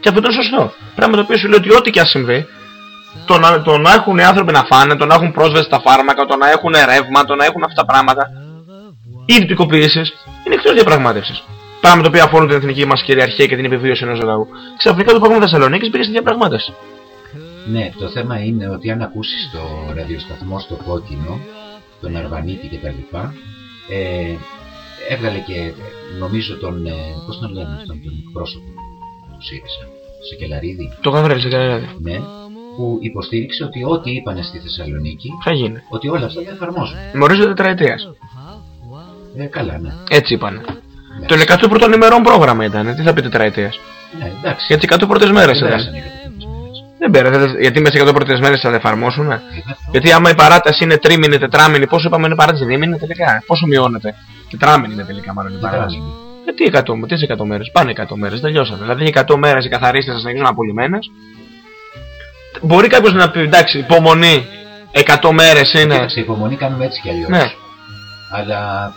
[SPEAKER 11] Και αυτό είναι σωστό. Πράγμα το οποίο σου λέει ότι ό,τι και α συμβεί, το να, το να έχουν οι άνθρωποι να φάνε, το να έχουν πρόσβαση στα φάρμακα, το να έχουν ρεύμα, το να έχουν αυτά τα πράγματα, οι ιδιωτικοποιήσεις είναι εκτός διαπραγμάτευσης. Πράγμα το οποίο αφορούν την εθνική μας κυριαρχία και την επιβίωση ενός λαού. Ξαφνικά το πρόγραμμα Θεσσαλονίκης πήγε στη διαπραγμάτευση.
[SPEAKER 12] Ναι, το θέμα είναι ότι αν ακούσεις το ραδιοσταθμό στο κόκκινο, τον Αρβανίτη και τα λοιπά, ε, έβγαλε και νομίζω τον, ε, πώς τον λένε αυτόν τον εκπρόσωπο του ΣΥΡΙΖΑ, Σεκελαρίδη.
[SPEAKER 11] Το Γαβρέλ Σεκελαρίδη.
[SPEAKER 12] Ναι, που υποστήριξε ότι ό,τι είπανε στη Θεσσαλονίκη,
[SPEAKER 11] θα γίνει.
[SPEAKER 12] Ότι όλα αυτά θα εφαρμόζουν.
[SPEAKER 11] Με ορίζοντα τετραετίας.
[SPEAKER 12] Ε, καλά, ναι.
[SPEAKER 11] Έτσι είπανε. Ναι. Το 100 πρώτων ημερών πρόγραμμα ήταν, τι θα πει τετραετίας;
[SPEAKER 12] Ναι, εντάξει.
[SPEAKER 11] Γιατί 100 πρώτες μέρες ήταν. Δεν πέρα, γιατί μέσα σε 100 πρώτε μέρε θα τα εφαρμόσουν. Γιατί άμα η παράταση είναι τρίμηνη, τετράμηνη, πόσο είπαμε είναι παράταση, δίμηνη τελικά. Πόσο μειώνεται. Τετράμηνη είναι τελικά μάλλον η παράταση. Γιατί 100, τι 100 μέρες, πάνε 100 μέρες, τελειώσαμε. Δηλαδή 100 μέρες οι καθαρίστες θα συνεχίσουν απολυμμένες. Μπορεί κάποιος να πει εντάξει, υπομονή 100 μέρες είναι.
[SPEAKER 12] Εντάξει, υπομονή κάνουμε έτσι κι αλλιώς.
[SPEAKER 11] Ναι.
[SPEAKER 12] Αλλά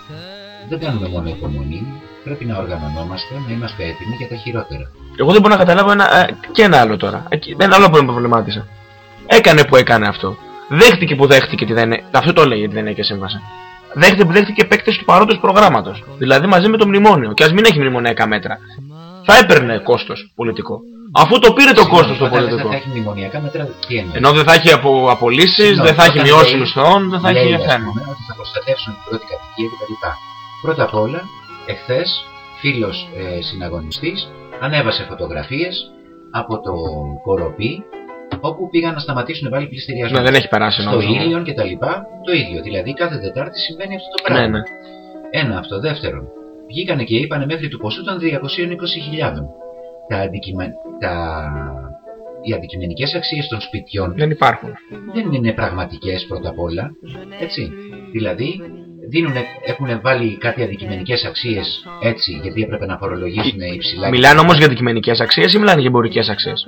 [SPEAKER 12] δεν κάνουμε μόνο υπομονή. Πρέπει να οργανωνόμαστε, να είμαστε έτοιμοι για τα χειρότερα.
[SPEAKER 11] Εγώ δεν μπορώ να καταλάβω ένα, ε, και ένα άλλο τώρα. Ένα άλλο που με προβλημάτισε. Έκανε που έκανε αυτό. Δέχτηκε που δέχτηκε ότι δεν είναι. Αυτό το λέει ότι δεν έχει σύμβαση. Δέχτηκε που δέχτηκε επέκταση του παρόντος προγράμματος. Δηλαδή μαζί με το μνημόνιο. Και ας μην έχει μνημονιακά μέτρα. Θα έπαιρνε κόστος πολιτικό. Αφού το πήρε το κόστος το
[SPEAKER 12] Όταν δεν
[SPEAKER 11] πολιτικό.
[SPEAKER 12] θα έχει μνημονιακά μέτρα, τι εννοείς;
[SPEAKER 11] Ενώ δεν θα έχει απο, απολύσεις,
[SPEAKER 12] Συγγνώμη,
[SPEAKER 11] δεν θα έχει
[SPEAKER 12] όταν
[SPEAKER 11] μειώσεις
[SPEAKER 12] λέει-
[SPEAKER 11] μισθών, δεν θα
[SPEAKER 12] λέει,
[SPEAKER 11] έχει
[SPEAKER 12] ας
[SPEAKER 11] θέμα.
[SPEAKER 12] πούμε, Ότι θα προστατεύσουν την πρώτη κατοικία κτλ. Πρώτα απ' όλα, εχθές, φίλος ε, συναγωνιστής ανέβασε φωτογραφίες από το Κοροπή όπου πήγαν να σταματήσουν πάλι πληστηριασμός.
[SPEAKER 11] Ναι, δεν έχει περάσει
[SPEAKER 12] Στο
[SPEAKER 11] νόμος.
[SPEAKER 12] Ήλιον και τα λοιπά, το ίδιο. Δηλαδή κάθε Τετάρτη συμβαίνει αυτό το πράγμα.
[SPEAKER 11] Ναι, ναι.
[SPEAKER 12] Ένα αυτό. Δεύτερον, βγήκανε και είπανε μέχρι του ποσού των 220.000. Τα, αντικειμε... τα... Οι αντικειμενικές αξίες των σπιτιών
[SPEAKER 11] Δεν υπάρχουν.
[SPEAKER 12] δεν είναι πραγματικές πρώτα απ' όλα. Έτσι. Δηλαδή, δίνουνε, έχουν βάλει κάτι αντικειμενικές αξίες έτσι, γιατί έπρεπε να φορολογήσουν υψηλά.
[SPEAKER 11] Μιλάνε όμως για αντικειμενικές αξίες ή μιλάνε για εμπορικές αξίες;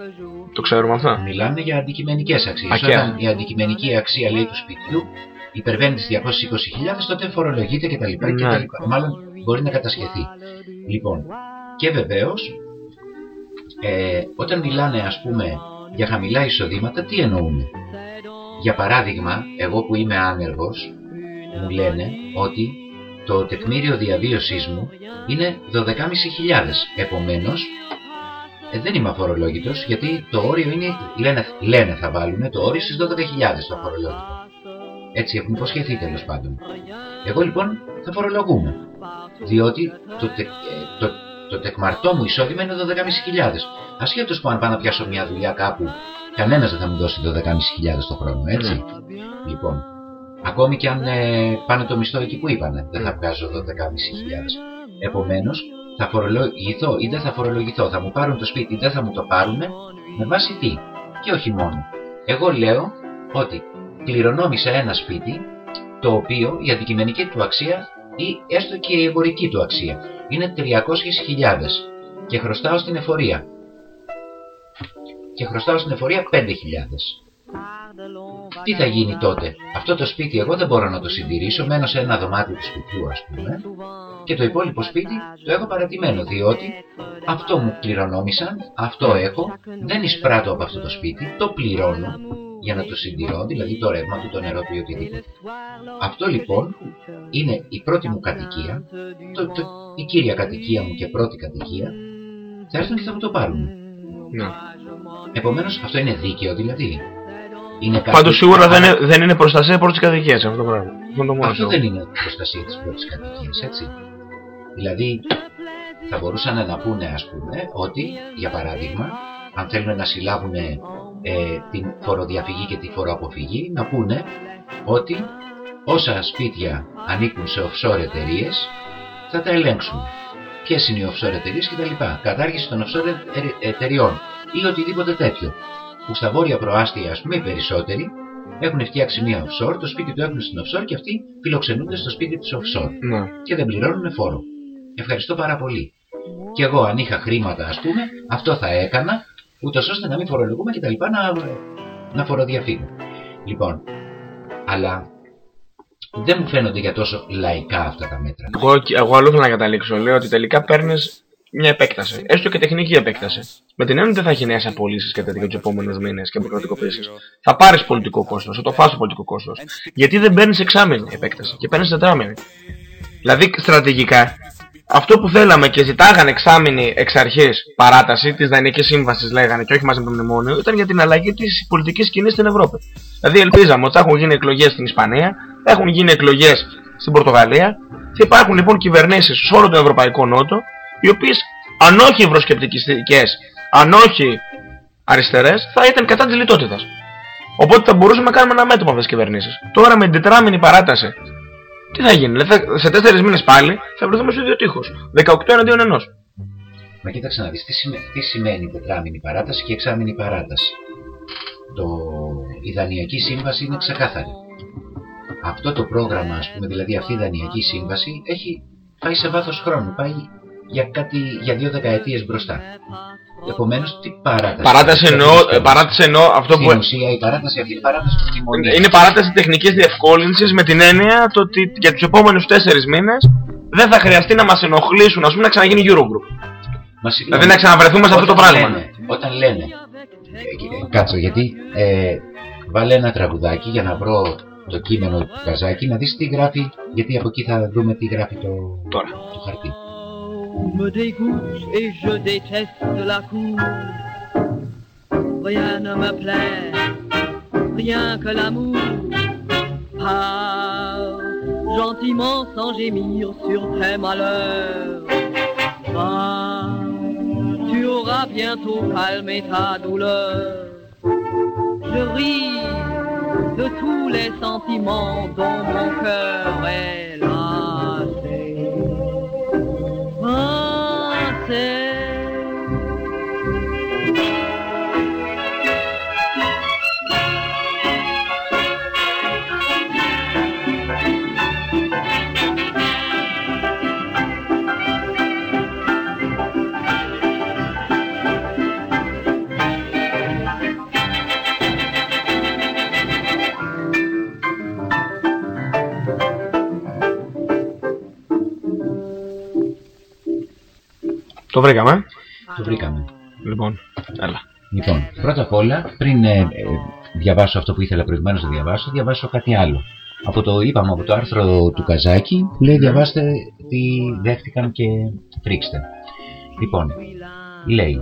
[SPEAKER 11] Το ξέρουμε αυτό.
[SPEAKER 12] Μιλάνε για αντικειμενικές αξίες.
[SPEAKER 11] Α, και.
[SPEAKER 12] Όταν η αντικειμενική αξία λέει του σπιτιού υπερβαίνει τις 220.000, τότε φορολογείται κτλ.
[SPEAKER 11] Ναι.
[SPEAKER 12] κτλ. Μάλλον μπορεί να κατασχεθεί. Λοιπόν, και βεβαίως, ε, όταν μιλάνε ας πούμε για χαμηλά εισοδήματα, τι εννοούν. Για παράδειγμα, εγώ που είμαι άνεργος, μου λένε ότι το τεκμήριο διαβίωσής μου είναι 12.500. Επομένως, ε, δεν είμαι αφορολόγητος γιατί το όριο είναι, λένε, λένε θα βάλουν το όριο στις 12.000 το αφορολόγητο. Έτσι έχουν υποσχεθεί τέλος πάντων. Εγώ λοιπόν θα φορολογούμε. Διότι το, τε, ε, το, το τεκμαρτό μου εισόδημα είναι 12.500. Ασχέτως που αν πάω να πιάσω μια δουλειά κάπου, κανένας δεν θα μου δώσει 12.500 το χρόνο, έτσι. Λοιπόν, ακόμη και αν ε, πάνε το μισθό εκεί που είπανε, δεν θα βγάζω 12.500. Επομένως, θα φορολογηθώ ή δεν θα φορολογηθώ, θα μου πάρουν το σπίτι ή δεν θα μου το πάρουν, με βάση τι; Και όχι μόνο. Εγώ λέω ότι κληρονόμησα ένα σπίτι, το οποίο η αντικειμενική του αξία ή έστω και η εμπορική του αξία είναι 300.000 και χρωστάω στην εφορία. Και χρωστάω στην εφορία 5.000. Τι θα γίνει τότε; Αυτό το σπίτι εγώ δεν μπορώ να το συντηρήσω, μένω σε ένα δωμάτιο του σπιτιού ας πούμε και το υπόλοιπο σπίτι το έχω παρατημένο διότι αυτό μου κληρονόμησαν, αυτό έχω, δεν εισπράττω από αυτό το σπίτι, το πληρώνω για να το συντηρώ, δηλαδή το ρεύμα του, το νερό του ή οτιδήποτε. Αυτό λοιπόν είναι η πρώτη μου κατοικία, το, το, η κύρια κατοικία μου και πρώτη κατοικία, θα έρθουν και θα μου το πάρουν.
[SPEAKER 11] Ναι.
[SPEAKER 12] Επομένως αυτό είναι δίκαιο δηλαδή. Είναι κάτι-
[SPEAKER 11] Πάντως σίγουρα δεν είναι, δεν είναι προστασία πρώτης κατοικίας αυτό το πράγμα. Αυτό είναι το μόνο
[SPEAKER 12] Αυτό
[SPEAKER 11] σίγουρο.
[SPEAKER 12] δεν είναι προστασία της πρώτης κατοικίας, έτσι. Δηλαδή, θα μπορούσαν να πούνε, ας πούμε, ότι, για παράδειγμα, αν θέλουν να συλλάβουν ε, την φοροδιαφυγή και τη φοροαποφυγή, να πούνε ότι όσα σπίτια ανήκουν σε offshore εταιρείες θα τα ελέγξουν. Ποιες είναι οι offshore εταιρείες κτλ. Κατάργηση των offshore ε- εταιριών ή οτιδήποτε τέτοιο. Που στα βόρεια προάστια, ας πούμε, οι περισσότεροι έχουν φτιάξει μία offshore, το σπίτι του έχουν στην offshore και αυτοί φιλοξενούνται στο σπίτι της offshore.
[SPEAKER 11] Ναι.
[SPEAKER 12] Και δεν πληρώνουν φόρο. Ευχαριστώ πάρα πολύ. Και εγώ, αν είχα χρήματα, ας πούμε, αυτό θα έκανα, ούτως ώστε να μην φορολογούμε και τα λοιπά να, να φοροδιαφύγω. Λοιπόν, αλλά δεν μου φαίνονται για τόσο λαϊκά αυτά τα μέτρα.
[SPEAKER 11] Εγώ, εγώ αλλού θέλω να καταλήξω. Λέω ότι τελικά παίρνεις μια επέκταση. Έστω και τεχνική επέκταση. Με την έννοια ότι δεν θα έχει νέε απολύσεις και τέτοια του επόμενους μήνες και αποκρατικοποίησει. Θα πάρεις πολιτικό κόστος, θα το φας το πολιτικό κόστος. Γιατί δεν παίρνεις εξάμενη επέκταση και παίρνεις τετράμενη. Δηλαδή στρατηγικά αυτό που θέλαμε και ζητάγανε εξάμηνη εξ αρχής παράταση τη δανεική σύμβαση, λέγανε και όχι μαζί με το μνημόνιο, ήταν για την αλλαγή της πολιτικής σκηνής στην Ευρώπη. Δηλαδή ελπίζαμε ότι θα έχουν γίνει εκλογές στην Ισπανία, θα έχουν γίνει εκλογές στην Πορτογαλία, θα υπάρχουν λοιπόν κυβερνήσεις σε όλο τον Ευρωπαϊκό Νότο, οι οποίες αν όχι ευρωσκεπτικιστικές, αν όχι αριστερές, θα ήταν κατά της λιτότητας. Οπότε θα μπορούσαμε να κάνουμε ένα μέτωπο αυτές τις κυβερνήσεις. Τώρα με την τετράμινη παράταση, τι θα γίνει, δηλαδή θα- σε τέσσερις μήνες πάλι θα βρεθούμε στο ίδιο τείχο. 18 εναντίον ενός.
[SPEAKER 12] Μα κοίταξε να δεις τι, σημαίνει, τι σημαίνει τετράμινη παράταση και εξάμινη παράταση. Το, η δανειακή σύμβαση είναι ξεκάθαρη. Αυτό το πρόγραμμα, ας πούμε, δηλαδή αυτή η δανειακή σύμβαση, έχει πάει σε βάθος χρόνου, πάει για, κάτι, για δύο δεκαετίες μπροστά. Επομένως, τι παράταση.
[SPEAKER 11] Παράταση
[SPEAKER 12] Τι
[SPEAKER 11] εννοώ,
[SPEAKER 12] πιστεύεις.
[SPEAKER 11] ε, παράταση εννοώ αυτό
[SPEAKER 12] Στην
[SPEAKER 11] που.
[SPEAKER 12] ουσία η παράταση αυτή είναι παράταση του μνημονίου.
[SPEAKER 11] Είναι παράταση τεχνικής διευκόλυνσης με την έννοια το ότι για τους επόμενους 4 μήνες δεν θα χρειαστεί να μας ενοχλήσουν, ας πούμε, να ξαναγίνει Eurogroup.
[SPEAKER 12] Μα συγγνώμη,
[SPEAKER 11] Δηλαδή να ξαναβρεθούμε σε αυτό το
[SPEAKER 12] όταν
[SPEAKER 11] πράγμα.
[SPEAKER 12] Λένε, όταν λένε. Ε, κύριε, κάτσε, γιατί ε, βάλε ένα τραγουδάκι για να βρω το κείμενο του καζάκι, να δεις τι γράφει, γιατί από εκεί θα δούμε τι γράφει το,
[SPEAKER 11] Τώρα.
[SPEAKER 12] το χαρτί.
[SPEAKER 8] Me dégoûte et je déteste la cour. rien ne me plaît, rien que l'amour. Parle gentiment sans gémir sur tes malheurs. Va, tu auras bientôt calmé ta douleur. Je ris de tous les sentiments dont mon cœur est clear.
[SPEAKER 11] Το βρήκαμε.
[SPEAKER 12] Το βρήκαμε.
[SPEAKER 11] Λοιπόν, έλα.
[SPEAKER 12] Λοιπόν, πρώτα απ' όλα, πριν ε, ε, διαβάσω αυτό που ήθελα προηγουμένως να διαβάσω, διαβάσω κάτι άλλο. Από το, είπαμε, από το άρθρο του Καζάκη που λέει διαβάστε τι δέχτηκαν και φρίξτε. Λοιπόν, λέει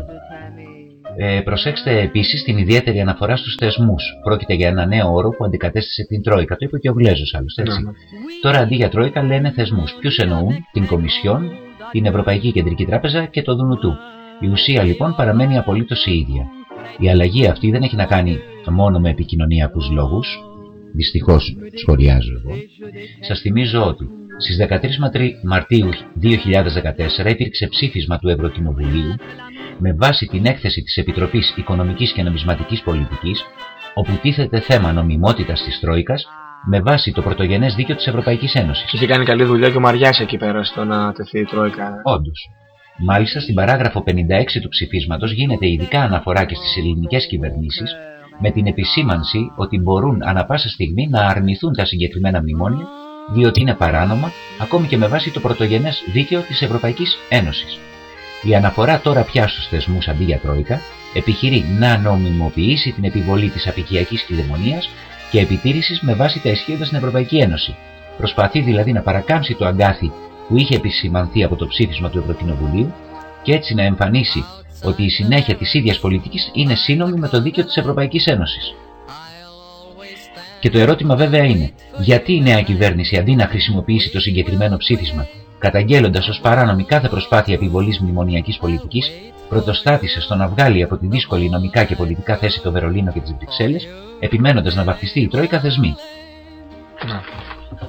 [SPEAKER 12] ε, προσέξτε επίσης την ιδιαίτερη αναφορά στους θεσμούς. Πρόκειται για ένα νέο όρο που αντικατέστησε την Τρόικα. Το είπε και ο Γλέζος άλλωστε, έτσι.
[SPEAKER 11] Ναι, ναι.
[SPEAKER 12] Τώρα αντί για Τρόικα λένε θεσμούς. Ποιους εννοούν, την Κομισιόν, την Ευρωπαϊκή Κεντρική Τράπεζα και το Δουνουτού. Η ουσία λοιπόν παραμένει απολύτως η ίδια. Η αλλαγή αυτή δεν έχει να κάνει μόνο με επικοινωνιακούς λόγους, δυστυχώς σχολιάζω εγώ. Σας θυμίζω ότι στις 13 Ματρι- Μαρτίου 2014 υπήρξε ψήφισμα του Ευρωκοινοβουλίου με βάση την έκθεση της Επιτροπής Οικονομικής και Νομισματικής Πολιτικής όπου τίθεται θέμα νομιμότητας της Τρόικας με βάση το πρωτογενές δίκαιο της Ευρωπαϊκής Ένωσης.
[SPEAKER 11] Και είχε κάνει καλή δουλειά και ο Μαριάς εκεί πέρα στο να τεθεί η Τρόικα.
[SPEAKER 12] Όντως. Μάλιστα στην παράγραφο 56 του ψηφίσματος γίνεται ειδικά αναφορά και στις ελληνικές κυβερνήσεις με την επισήμανση ότι μπορούν ανα πάσα στιγμή να αρνηθούν τα συγκεκριμένα μνημόνια διότι είναι παράνομα ακόμη και με βάση το πρωτογενές δίκαιο της Ευρωπαϊκής Ένωσης. Η αναφορά τώρα πια στους θεσμούς αντί για τρόικα επιχειρεί να νομιμοποιήσει την επιβολή της απικιακής κυδαιμονίας και επιτήρησης με βάση τα ισχύοντα στην Ευρωπαϊκή Ένωση. Προσπαθεί δηλαδή να παρακάμψει το αγκάθι που είχε επισημανθεί από το ψήφισμα του Ευρωκοινοβουλίου και έτσι να εμφανίσει ότι η συνέχεια της ίδιας πολιτικής είναι σύνομη με το δίκαιο της Ευρωπαϊκής Ένωσης. Και το ερώτημα βέβαια είναι, γιατί η νέα κυβέρνηση αντί να χρησιμοποιήσει το συγκεκριμένο ψήφισμα, καταγγέλλοντας ως παράνομη κάθε προσπάθεια επιβολής μνημονιακής πολιτικής, πρωτοστάτησε στο να βγάλει από τη δύσκολη νομικά και πολιτικά θέση το Βερολίνο και τις Βρυξέλλες, επιμένοντας να βαφτιστεί η Τρόικα θεσμή.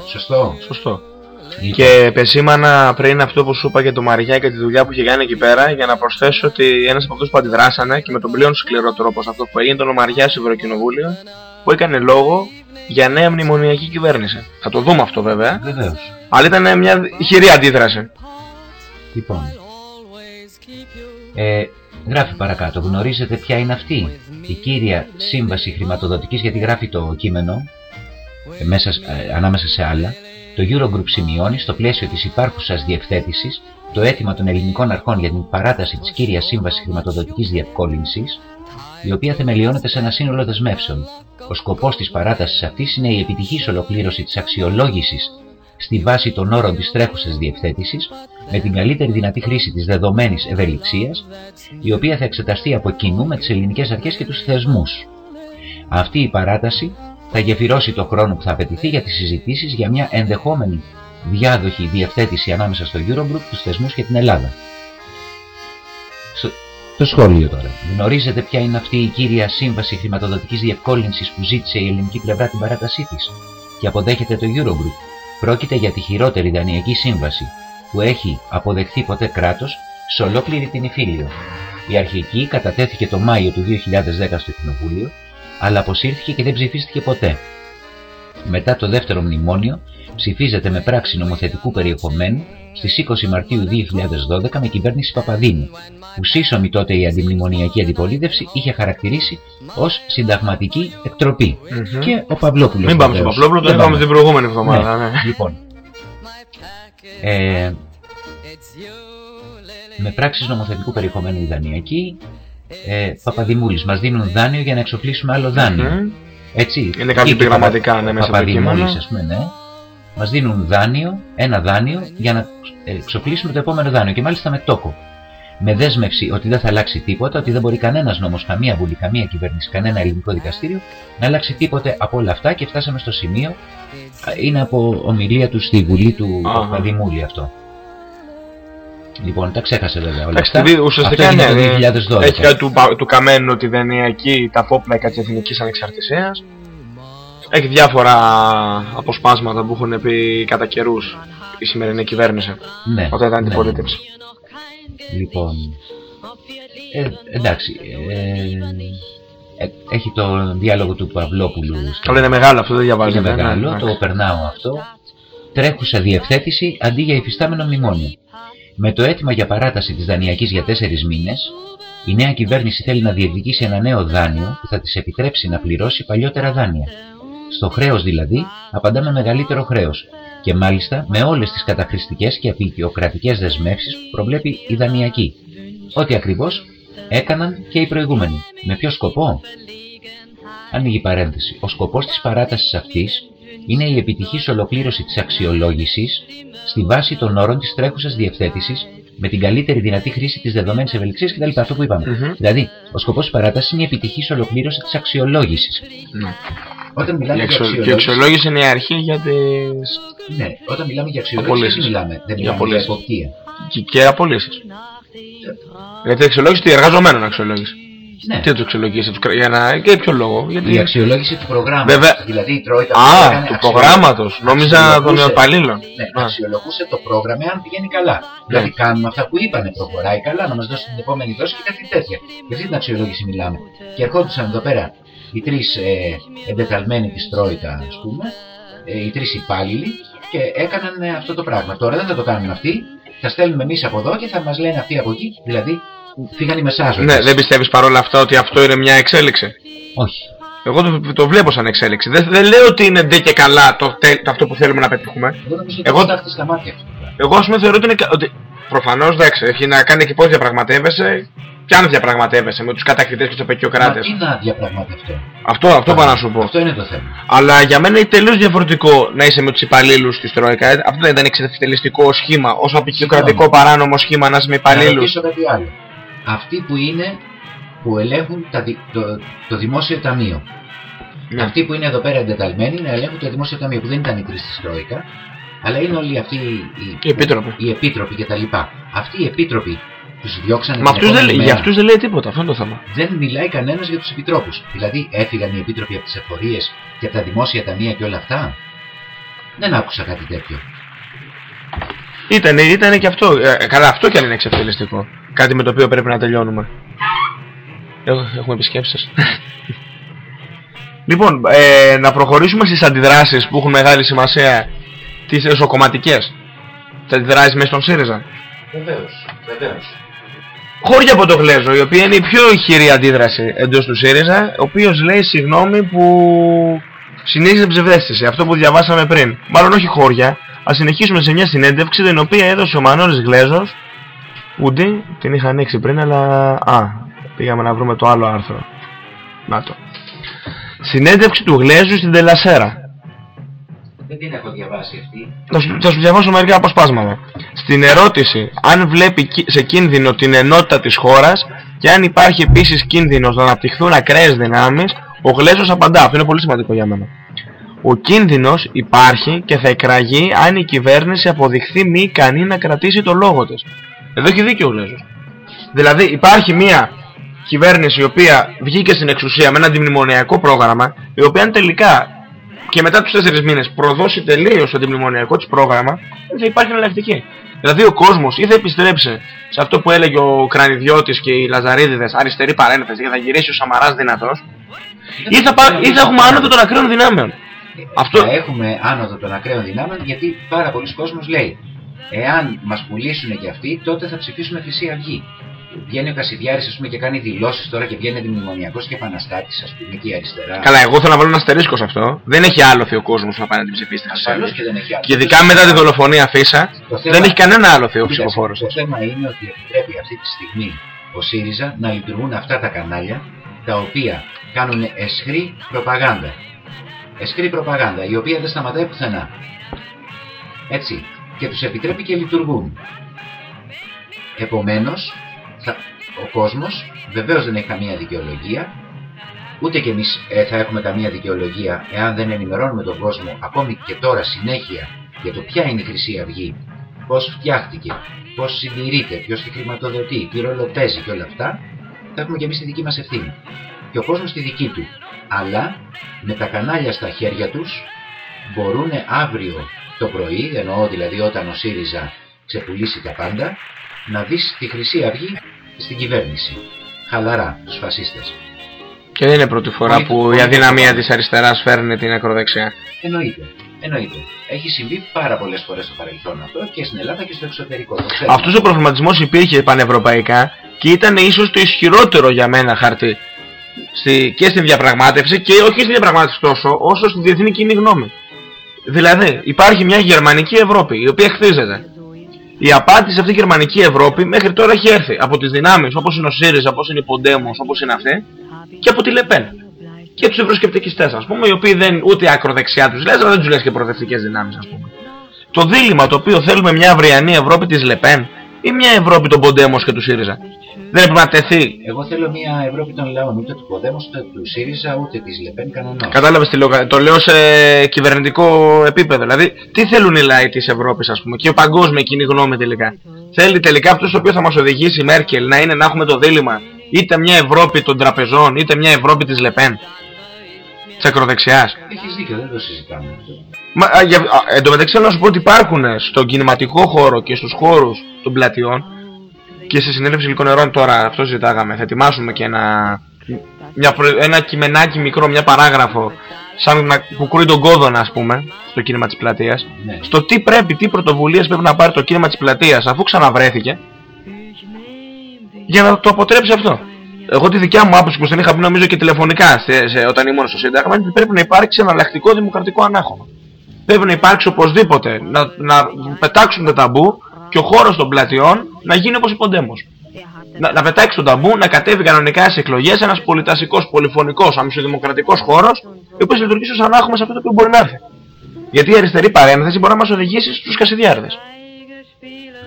[SPEAKER 12] Σωστό.
[SPEAKER 11] Σωστό.
[SPEAKER 12] Λοιπόν.
[SPEAKER 11] Και επεσήμανα πριν αυτό που σου είπα για το Μαριά και τη δουλειά που είχε κάνει εκεί πέρα για να προσθέσω ότι ένας από αυτούς που αντιδράσανε και με τον πλέον σκληρό τρόπο σε αυτό που έγινε ήταν ο Μαριάς στο Ευρωκοινοβούλιο που έκανε λόγο για νέα μνημονιακή κυβέρνηση. Θα το δούμε αυτό βέβαια.
[SPEAKER 12] Βεβαίως.
[SPEAKER 11] Αλλά ήταν μια χειρή αντίδραση.
[SPEAKER 12] Λοιπόν. Ε, γράφει παρακάτω. Γνωρίζετε ποια είναι αυτή; Η κύρια σύμβαση χρηματοδοτικής γιατί γράφει το κείμενο ε, μέσα, ε, ανάμεσα σε άλλα. Το Eurogroup σημειώνει στο πλαίσιο της υπάρχουσας διευθέτησης το αίτημα των ελληνικών αρχών για την παράταση της κύριας σύμβασης χρηματοδοτικής διευκόλυνσης η οποία θεμελιώνεται σε ένα σύνολο δεσμεύσεων. Ο σκοπός της παράτασης αυτής είναι η επιτυχής ολοκλήρωση της αξιολόγησης στη βάση των όρων της τρέχουσας διευθέτησης με την καλύτερη δυνατή χρήση της δεδομένης ευελιξίας η οποία θα εξεταστεί από κοινού με τις ελληνικές αρχές και τους θεσμούς. Αυτή η παράταση θα γεφυρώσει το χρόνο που θα απαιτηθεί για τις συζητήσεις για μια ενδεχόμενη διάδοχη διευθέτηση ανάμεσα στο Eurogroup, τους θεσμούς και την Ελλάδα. Στο- Το σχόλιο τώρα. Γνωρίζετε ποια είναι αυτή η κύρια σύμβαση χρηματοδοτικής διευκόλυνσης που ζήτησε η ελληνική πλευρά την παράτασή της και αποδέχεται το Eurogroup; Πρόκειται για τη χειρότερη δανειακή σύμβαση που έχει αποδεχθεί ποτέ κράτος σε ολόκληρη την Ιφίλιο. Η αρχική κατατέθηκε το Μάιο του 2010 στο Κοινοβούλιο, αλλά αποσύρθηκε και δεν ψηφίστηκε ποτέ. Μετά το δεύτερο μνημόνιο ψηφίζεται με πράξη νομοθετικού περιεχομένου στις 20 Μαρτίου 2012 με κυβέρνηση Παπαδίνου, που σύσσωμη τότε η αντιμνημονιακή αντιπολίτευση είχε χαρακτηρίσει ως συνταγματική εκτροπή.
[SPEAKER 11] Μμμ.
[SPEAKER 12] Και ο Παυλόπουλος.
[SPEAKER 11] Μην πάμε στο
[SPEAKER 12] βεβαίως.
[SPEAKER 11] Παυλόπουλο, το
[SPEAKER 12] Δεν
[SPEAKER 11] είπαμε
[SPEAKER 12] πάμε.
[SPEAKER 11] την προηγούμενη εβδομάδα. Ναι.
[SPEAKER 12] Λοιπόν, ε, με πράξεις νομοθετικού περιεχομένου η δανειακή, ε, Παπαδημούλης, μας δίνουν δάνειο για να εξοφλήσουμε άλλο δάνειο.
[SPEAKER 11] Μμμ.
[SPEAKER 12] Έτσι.
[SPEAKER 11] Είναι κάποια
[SPEAKER 12] Ή και
[SPEAKER 11] επιγραμματικά,
[SPEAKER 12] Παπα-
[SPEAKER 11] ναι, μέσα στο
[SPEAKER 12] Παπαδημούλης,
[SPEAKER 11] κείμενο.
[SPEAKER 12] ας πούμε, ναι. Μας δίνουν δάνειο, ένα δάνειο, για να εξοφλήσουμε το επόμενο δάνειο και μάλιστα με τόκο. με δέσμευση ότι δεν θα αλλάξει τίποτα, ότι δεν μπορεί κανένας νόμος, καμία βουλή, καμία κυβέρνηση, κανένα ελληνικό δικαστήριο να αλλάξει τίποτε από όλα αυτά και φτάσαμε στο σημείο. Είναι από ομιλία του στη Βουλή του Παπαδημούλη αυτό. Λοιπόν, τα ξέχασε βέβαια όλα αυτά.
[SPEAKER 11] Ουσιαστικά
[SPEAKER 12] αυτό
[SPEAKER 11] ναι,
[SPEAKER 12] το 2012.
[SPEAKER 11] έχει κάτι του, πα- του καμένου ότι δεν είναι εκεί τα πόπλακα της εθνικής ανεξαρτησίας. Έχει διάφορα αποσπάσματα που έχουν πει κατά καιρούς η σημερινή κυβέρνηση.
[SPEAKER 12] Ναι,
[SPEAKER 11] Όταν ήταν
[SPEAKER 12] ναι.
[SPEAKER 11] αντιπολίτευση.
[SPEAKER 12] Λοιπόν, ε, εντάξει, ε, ε, έχει το διάλογο του Παυλόπουλου. στο-
[SPEAKER 11] Αλλά είναι μεγάλο αυτό, δεν διαβάζεται.
[SPEAKER 12] Είναι
[SPEAKER 11] ναι,
[SPEAKER 12] μεγάλο,
[SPEAKER 11] ναι.
[SPEAKER 12] το περνάω αυτό. Τρέχουσα διευθέτηση αντί για υφιστάμενο μνημόνιο. Με το αίτημα για παράταση της δανειακής για τέσσερις μήνες, η νέα κυβέρνηση θέλει να διεκδικήσει ένα νέο δάνειο που θα της επιτρέψει να πληρώσει παλιότερα δάνεια. Στο χρέος δηλαδή, απαντάμε μεγαλύτερο χρέος και μάλιστα με όλες τις καταχρηστικές και απεικιοκρατικές δεσμεύσεις που προβλέπει η δανειακή. Ό,τι ακριβώς έκαναν και οι προηγούμενοι. Με ποιο σκοπό; Ανοίγει παρένθεση. Ο σκοπός της παράτασης αυτής είναι η επιτυχής ολοκλήρωση της αξιολόγησης στη βάση των όρων της τρέχουσας διευθέτησης με την καλύτερη δυνατή χρήση της δεδομένης ευελιξίας κτλ. Αυτό που είπαμε.
[SPEAKER 11] Μμμ.
[SPEAKER 12] Δηλαδή, ο σκοπός της παράτασης είναι η επιτυχής ολοκλήρωση της αξιολόγησης.
[SPEAKER 11] Ναι.
[SPEAKER 12] Όταν μιλάμε
[SPEAKER 11] Η
[SPEAKER 12] για
[SPEAKER 11] αξιο-
[SPEAKER 12] αξιολόγηση.
[SPEAKER 11] Και η αξιολόγηση είναι η αρχή για τις...
[SPEAKER 12] Ναι, όταν μιλάμε για αξιολόγηση,
[SPEAKER 11] Απολύσεις.
[SPEAKER 12] δεν μιλάμε. Δεν
[SPEAKER 11] Για
[SPEAKER 12] μιλάμε για
[SPEAKER 11] απολύσεις.
[SPEAKER 12] εποπτεία.
[SPEAKER 11] Και, και απολύσεις. Γιατί η αξιολόγηση του εργαζομένων αξιολόγηση.
[SPEAKER 12] Ναι.
[SPEAKER 11] Τι θα τους αξιολογήσεις, τους κρα- για να... και για ποιο λόγο. Γιατί...
[SPEAKER 12] Η αξιολόγηση του προγράμματος.
[SPEAKER 11] Βέβαια.
[SPEAKER 12] Δηλαδή η Τρόικα
[SPEAKER 11] Α,
[SPEAKER 12] που έκανε
[SPEAKER 11] του
[SPEAKER 12] αξιολόγηση-
[SPEAKER 11] προγράμματος. Νόμιζα των
[SPEAKER 12] αξιολογούσε-
[SPEAKER 11] υπαλλήλων.
[SPEAKER 12] Ναι, αξιολογούσε το πρόγραμμα αν πηγαίνει καλά. Δηλαδή κάνουμε αυτά που είπανε, προχωράει καλά, να μας δώσει την επόμενη δόση και κάτι τέτοια. Για αυτή την αξιολόγηση μιλάμε. Και ερχόντουσαν εδώ πέρα οι τρεις ε, εντεταλμένοι της Τρόικα, ας πούμε, ε, οι τρεις υπάλληλοι και έκαναν ε, αυτό το πράγμα. Τώρα δεν θα το κάνουν αυτοί, θα στέλνουμε εμείς από εδώ και θα μας λένε αυτοί από εκεί, δηλαδή φύγαν οι μεσάζοντες.
[SPEAKER 11] Ναι, δεν πιστεύεις παρόλα αυτά ότι αυτό είναι μια εξέλιξη;
[SPEAKER 12] Όχι.
[SPEAKER 11] Εγώ το, το βλέπω σαν εξέλιξη. Δεν, δεν λέω ότι είναι ντε και καλά το, τε- το αυτό που θέλουμε να πετύχουμε.
[SPEAKER 12] Εγώ νομίζω ότι
[SPEAKER 11] Εγώ-
[SPEAKER 12] Εγώ... στα μάτια αυτό.
[SPEAKER 11] Εγώ, ας πούμε, θεωρώ ότι, είναι, κα- ότι προφανώς εντάξει, έχει να κάνει και πώς διαπραγματεύεσαι και αν διαπραγματεύεσαι με τους κατακτητές και τους
[SPEAKER 12] Μα
[SPEAKER 11] απεκιοκράτε.
[SPEAKER 12] τι να διαπραγματευτώ;
[SPEAKER 11] Αυτό, αυτό πάω να σου πω.
[SPEAKER 12] Αυτό είναι το θέμα.
[SPEAKER 11] Αλλά για μένα είναι τελείως διαφορετικό να είσαι με τους υπαλλήλους της Τρόικα. Ε, Αυτό δεν ήταν εξευτελιστικό σχήμα, όσο απεικιοκρατικό παράνομο σχήμα να είσαι με
[SPEAKER 12] Να
[SPEAKER 11] υπαλλήλους.
[SPEAKER 12] ρωτήσω κάτι άλλο. Αυτοί που είναι που ελέγχουν τα δι- το, το δημόσιο ταμείο.
[SPEAKER 11] Ναι.
[SPEAKER 12] Αυτοί που είναι εδώ πέρα εντεταλμένοι να ελέγχουν το δημόσιο ταμείο που δεν ήταν οι τρει τη Τρόικα, αλλά είναι όλοι αυτοί οι,
[SPEAKER 11] Οι επίτροποι.
[SPEAKER 12] οι επίτροποι κτλ. Αυτοί οι επίτροποι τους διώξανε.
[SPEAKER 11] Μα
[SPEAKER 12] την
[SPEAKER 11] αυτούς δεν,
[SPEAKER 12] επόμενη
[SPEAKER 11] για
[SPEAKER 12] μέρα.
[SPEAKER 11] αυτούς δεν λέει τίποτα, αυτό είναι το θέμα.
[SPEAKER 12] Δεν μιλάει κανένας για τους επιτρόπους. Δηλαδή έφυγαν οι επίτροποι από τις εφορίες και από τα δημόσια ταμεία και όλα αυτά. Δεν άκουσα κάτι τέτοιο.
[SPEAKER 11] Ήτανε, ήτανε και αυτό. Ε, καλά, αυτό κι αν είναι εξευτελιστικό. Κάτι με το οποίο πρέπει να τελειώνουμε. Έχω- Έχουμε επισκέψεις. λοιπόν, ε, να προχωρήσουμε στις αντιδράσεις που έχουν μεγάλη σημασία τις εσωκομματικές. Τις αντιδράσεις μέσα στον ΣΥΡΙΖΑ;
[SPEAKER 12] Βεβαίως, βεβαίως.
[SPEAKER 11] Χώρια από το Γλέζο, η οποία είναι η πιο ηχηρή αντίδραση εντός του ΣΥΡΙΖΑ, ο οποίος λέει συγγνώμη που συνέχισε ψευδέστηση, αυτό που διαβάσαμε πριν. Μάλλον όχι χώρια, ας συνεχίσουμε σε μια συνέντευξη την οποία έδωσε ο Μανώλης Γλέζος, Ούντι, την είχα ανοίξει πριν, αλλά... Α, πήγαμε να βρούμε το άλλο άρθρο. Να το. Συνέντευξη του Γλέζου στην Τελασέρα.
[SPEAKER 12] Δεν την έχω διαβάσει αυτή.
[SPEAKER 11] Θα σου, θα σου διαβάσω μερικά αποσπάσματα. Στην ερώτηση αν βλέπει κι- σε κίνδυνο την ενότητα της χώρας και αν υπάρχει επίσης κίνδυνος να αναπτυχθούν ακραίες δυνάμεις, ο Γλέζος απαντά. Αυτό είναι πολύ σημαντικό για μένα. Ο κίνδυνος υπάρχει και θα εκραγεί αν η κυβέρνηση αποδειχθεί μη ικανή να κρατήσει το λόγο της. Εδώ έχει δίκιο ο Γλέζος. Δηλαδή υπάρχει μια κυβέρνηση η οποία βγήκε στην εξουσία με ένα αντιμνημονιακό πρόγραμμα, η οποία αν τελικά και μετά τους 4 μήνες προδώσει τελείως το αντιμνημονιακό της πρόγραμμα, δεν θα υπάρχει εναλλακτική. Δηλαδή ο κόσμος ή θα επιστρέψει σε αυτό που έλεγε ο Κρανιδιώτης και οι Λαζαρίδιδες, αριστερή παρένθεση, και θα γυρίσει ο Σαμαράς δυνατός, ή θα, πά- ή θα έχουμε άνοδο των ακραίων δυνάμεων. Αυτό...
[SPEAKER 12] Θα έχουμε άνοδο των ακραίων δυνάμεων γιατί πάρα πολλοί κόσμος λέει εάν μας πουλήσουν και αυτοί τότε θα ψηφίσουμε Χρυσή Αυγή. Βγαίνει ο Κασιδιάρης ας πούμε και κάνει δηλώσεις τώρα και βγαίνει αντιμνημονιακός και επαναστάτης ας πούμε και η αριστερά.
[SPEAKER 11] Καλά, εγώ θέλω να βάλω ένα αστερίσκο σε αυτό. Δεν έχει άλοθη ο κόσμος να πάει να την ψηφίσει στη Χρυσή
[SPEAKER 12] Ασφαλώς
[SPEAKER 11] Αυγή.
[SPEAKER 12] και δεν έχει άλλο.
[SPEAKER 11] Και ειδικά μετά τη δολοφονία Φίσα,
[SPEAKER 12] Το θέμα-
[SPEAKER 11] δεν έχει κανένα άλλο θεό
[SPEAKER 12] Κοίταξε,
[SPEAKER 11] ψηφοφόρος.
[SPEAKER 12] Το θέμα είναι ότι επιτρέπει αυτή τη στιγμή ο ΣΥΡΙΖΑ να λειτουργούν αυτά τα κανάλια τα οποία κάνουν εσχρή προπαγάνδα. Εσχρή προπαγάνδα η οποία δεν σταματάει πουθενά. Έτσι. Και τους επιτρέπει και λειτουργούν. Επομένως, θα, ο κόσμος βεβαίως δεν έχει καμία δικαιολογία, ούτε και εμείς ε, θα έχουμε καμία δικαιολογία εάν δεν ενημερώνουμε τον κόσμο ακόμη και τώρα συνέχεια για το ποια είναι η Χρυσή Αυγή, πώς φτιάχτηκε, πώς συντηρείται, ποιος τη χρηματοδοτεί, τι ρόλο παίζει και όλα αυτά, θα έχουμε και εμείς τη δική μας ευθύνη. Και ο κόσμος τη δική του. Αλλά με τα κανάλια στα χέρια τους μπορούν αύριο το πρωί, εννοώ δηλαδή όταν ο ΣΥΡΙΖΑ ξεπουλήσει τα πάντα, να δεις τη Χρυσή Αυγή στην κυβέρνηση. Χαλαρά, τους φασίστες.
[SPEAKER 11] Και δεν είναι πρώτη φορά που η αδυναμία της αριστεράς φέρνει την ακροδεξιά.
[SPEAKER 12] Εννοείται. Εννοείται. Έχει συμβεί πάρα πολλές φορές στο παρελθόν αυτό και στην Ελλάδα και στο εξωτερικό.
[SPEAKER 11] Αυτός ο προβληματισμός υπήρχε πανευρωπαϊκά και ήταν ίσως το ισχυρότερο για μένα χαρτί. Στη, και στην διαπραγμάτευση και όχι στη διαπραγμάτευση τόσο όσο στη διεθνή κοινή γνώμη. Δηλαδή υπάρχει μια γερμανική Ευρώπη η οποία χτίζεται. Η απάντηση σε αυτή η γερμανική Ευρώπη μέχρι τώρα έχει έρθει από τις δυνάμεις όπως είναι ο ΣΥΡΙΖΑ, όπως είναι η Ποντέμος, όπως είναι αυτή και από τη Λεπέν και τους ευρωσκεπτικιστές, ας πούμε, οι οποίοι δεν ούτε ακροδεξιά τους λες, αλλά δεν τους λες και προοδευτικές δυνάμεις, ας πούμε. Το δίλημα το οποίο θέλουμε μια αυριανή Ευρώπη της Λεπέν ή μια Ευρώπη των Ποντέμος και του ΣΥΡΙΖΑ; Δεν έπρεπε να τεθεί.
[SPEAKER 12] Εγώ θέλω μια Ευρώπη των λαών, ούτε του Ποντέμο, ούτε του ΣΥΡΙΖΑ, ούτε της Λεπέν κανονά.
[SPEAKER 11] Κατάλαβες τι λέω. Το λέω σε κυβερνητικό επίπεδο. Δηλαδή, τι θέλουν οι λαοί της Ευρώπης, ας πούμε, και ο παγκόσμια κοινή γνώμη τελικά; Θέλει τελικά αυτό το οποίο θα μας οδηγήσει η Μέρκελ να είναι να έχουμε το δίλημα είτε μια Ευρώπη των τραπεζών, είτε μια Ευρώπη της Λεπέν της ακροδεξιάς.
[SPEAKER 12] Έχεις δίκιο, δεν το συζητάμε.
[SPEAKER 11] Μα, α, για, α, εν τω μεταξύ θέλω να σου πω ότι υπάρχουν στον κινηματικό χώρο και στους χώρους των πλατιών και σε συνέλευση υλικών τώρα, αυτό ζητάγαμε. Θα ετοιμάσουμε και ένα, μια, ένα κειμενάκι μικρό, μια παράγραφο, σαν να, που κρούει τον κόδωνα, ας πούμε, στο κίνημα της πλατείας.
[SPEAKER 12] Ναι.
[SPEAKER 11] Στο τι πρέπει, τι πρωτοβουλίες πρέπει να πάρει το κίνημα της πλατείας αφού ξαναβρέθηκε για να το αποτρέψει αυτό. Εγώ τη δικιά μου άποψη που την είχα πει νομίζω και τηλεφωνικά σε, σε, όταν ήμουν στο Σύνταγμα είναι ότι πρέπει να υπάρξει εναλλακτικό δημοκρατικό ανάχωμα. Πρέπει να υπάρξει οπωσδήποτε να, να πετάξουν τα ταμπού και ο χώρος των πλατιών να γίνει όπως η Ποντέμος. Να, να πετάξει τον ταμπού, να κατέβει κανονικά σε εκλογές ένας πολυτασικό, πολυφωνικός, αμυσοδημοκρατικό χώρος, ο οποίος λειτουργήσει ως ανάχωμα σε αυτό το οποίο μπορεί να έρθει. Γιατί η αριστερή παρένθεση μπορεί να μας οδηγήσει στους κασιδιάρδες.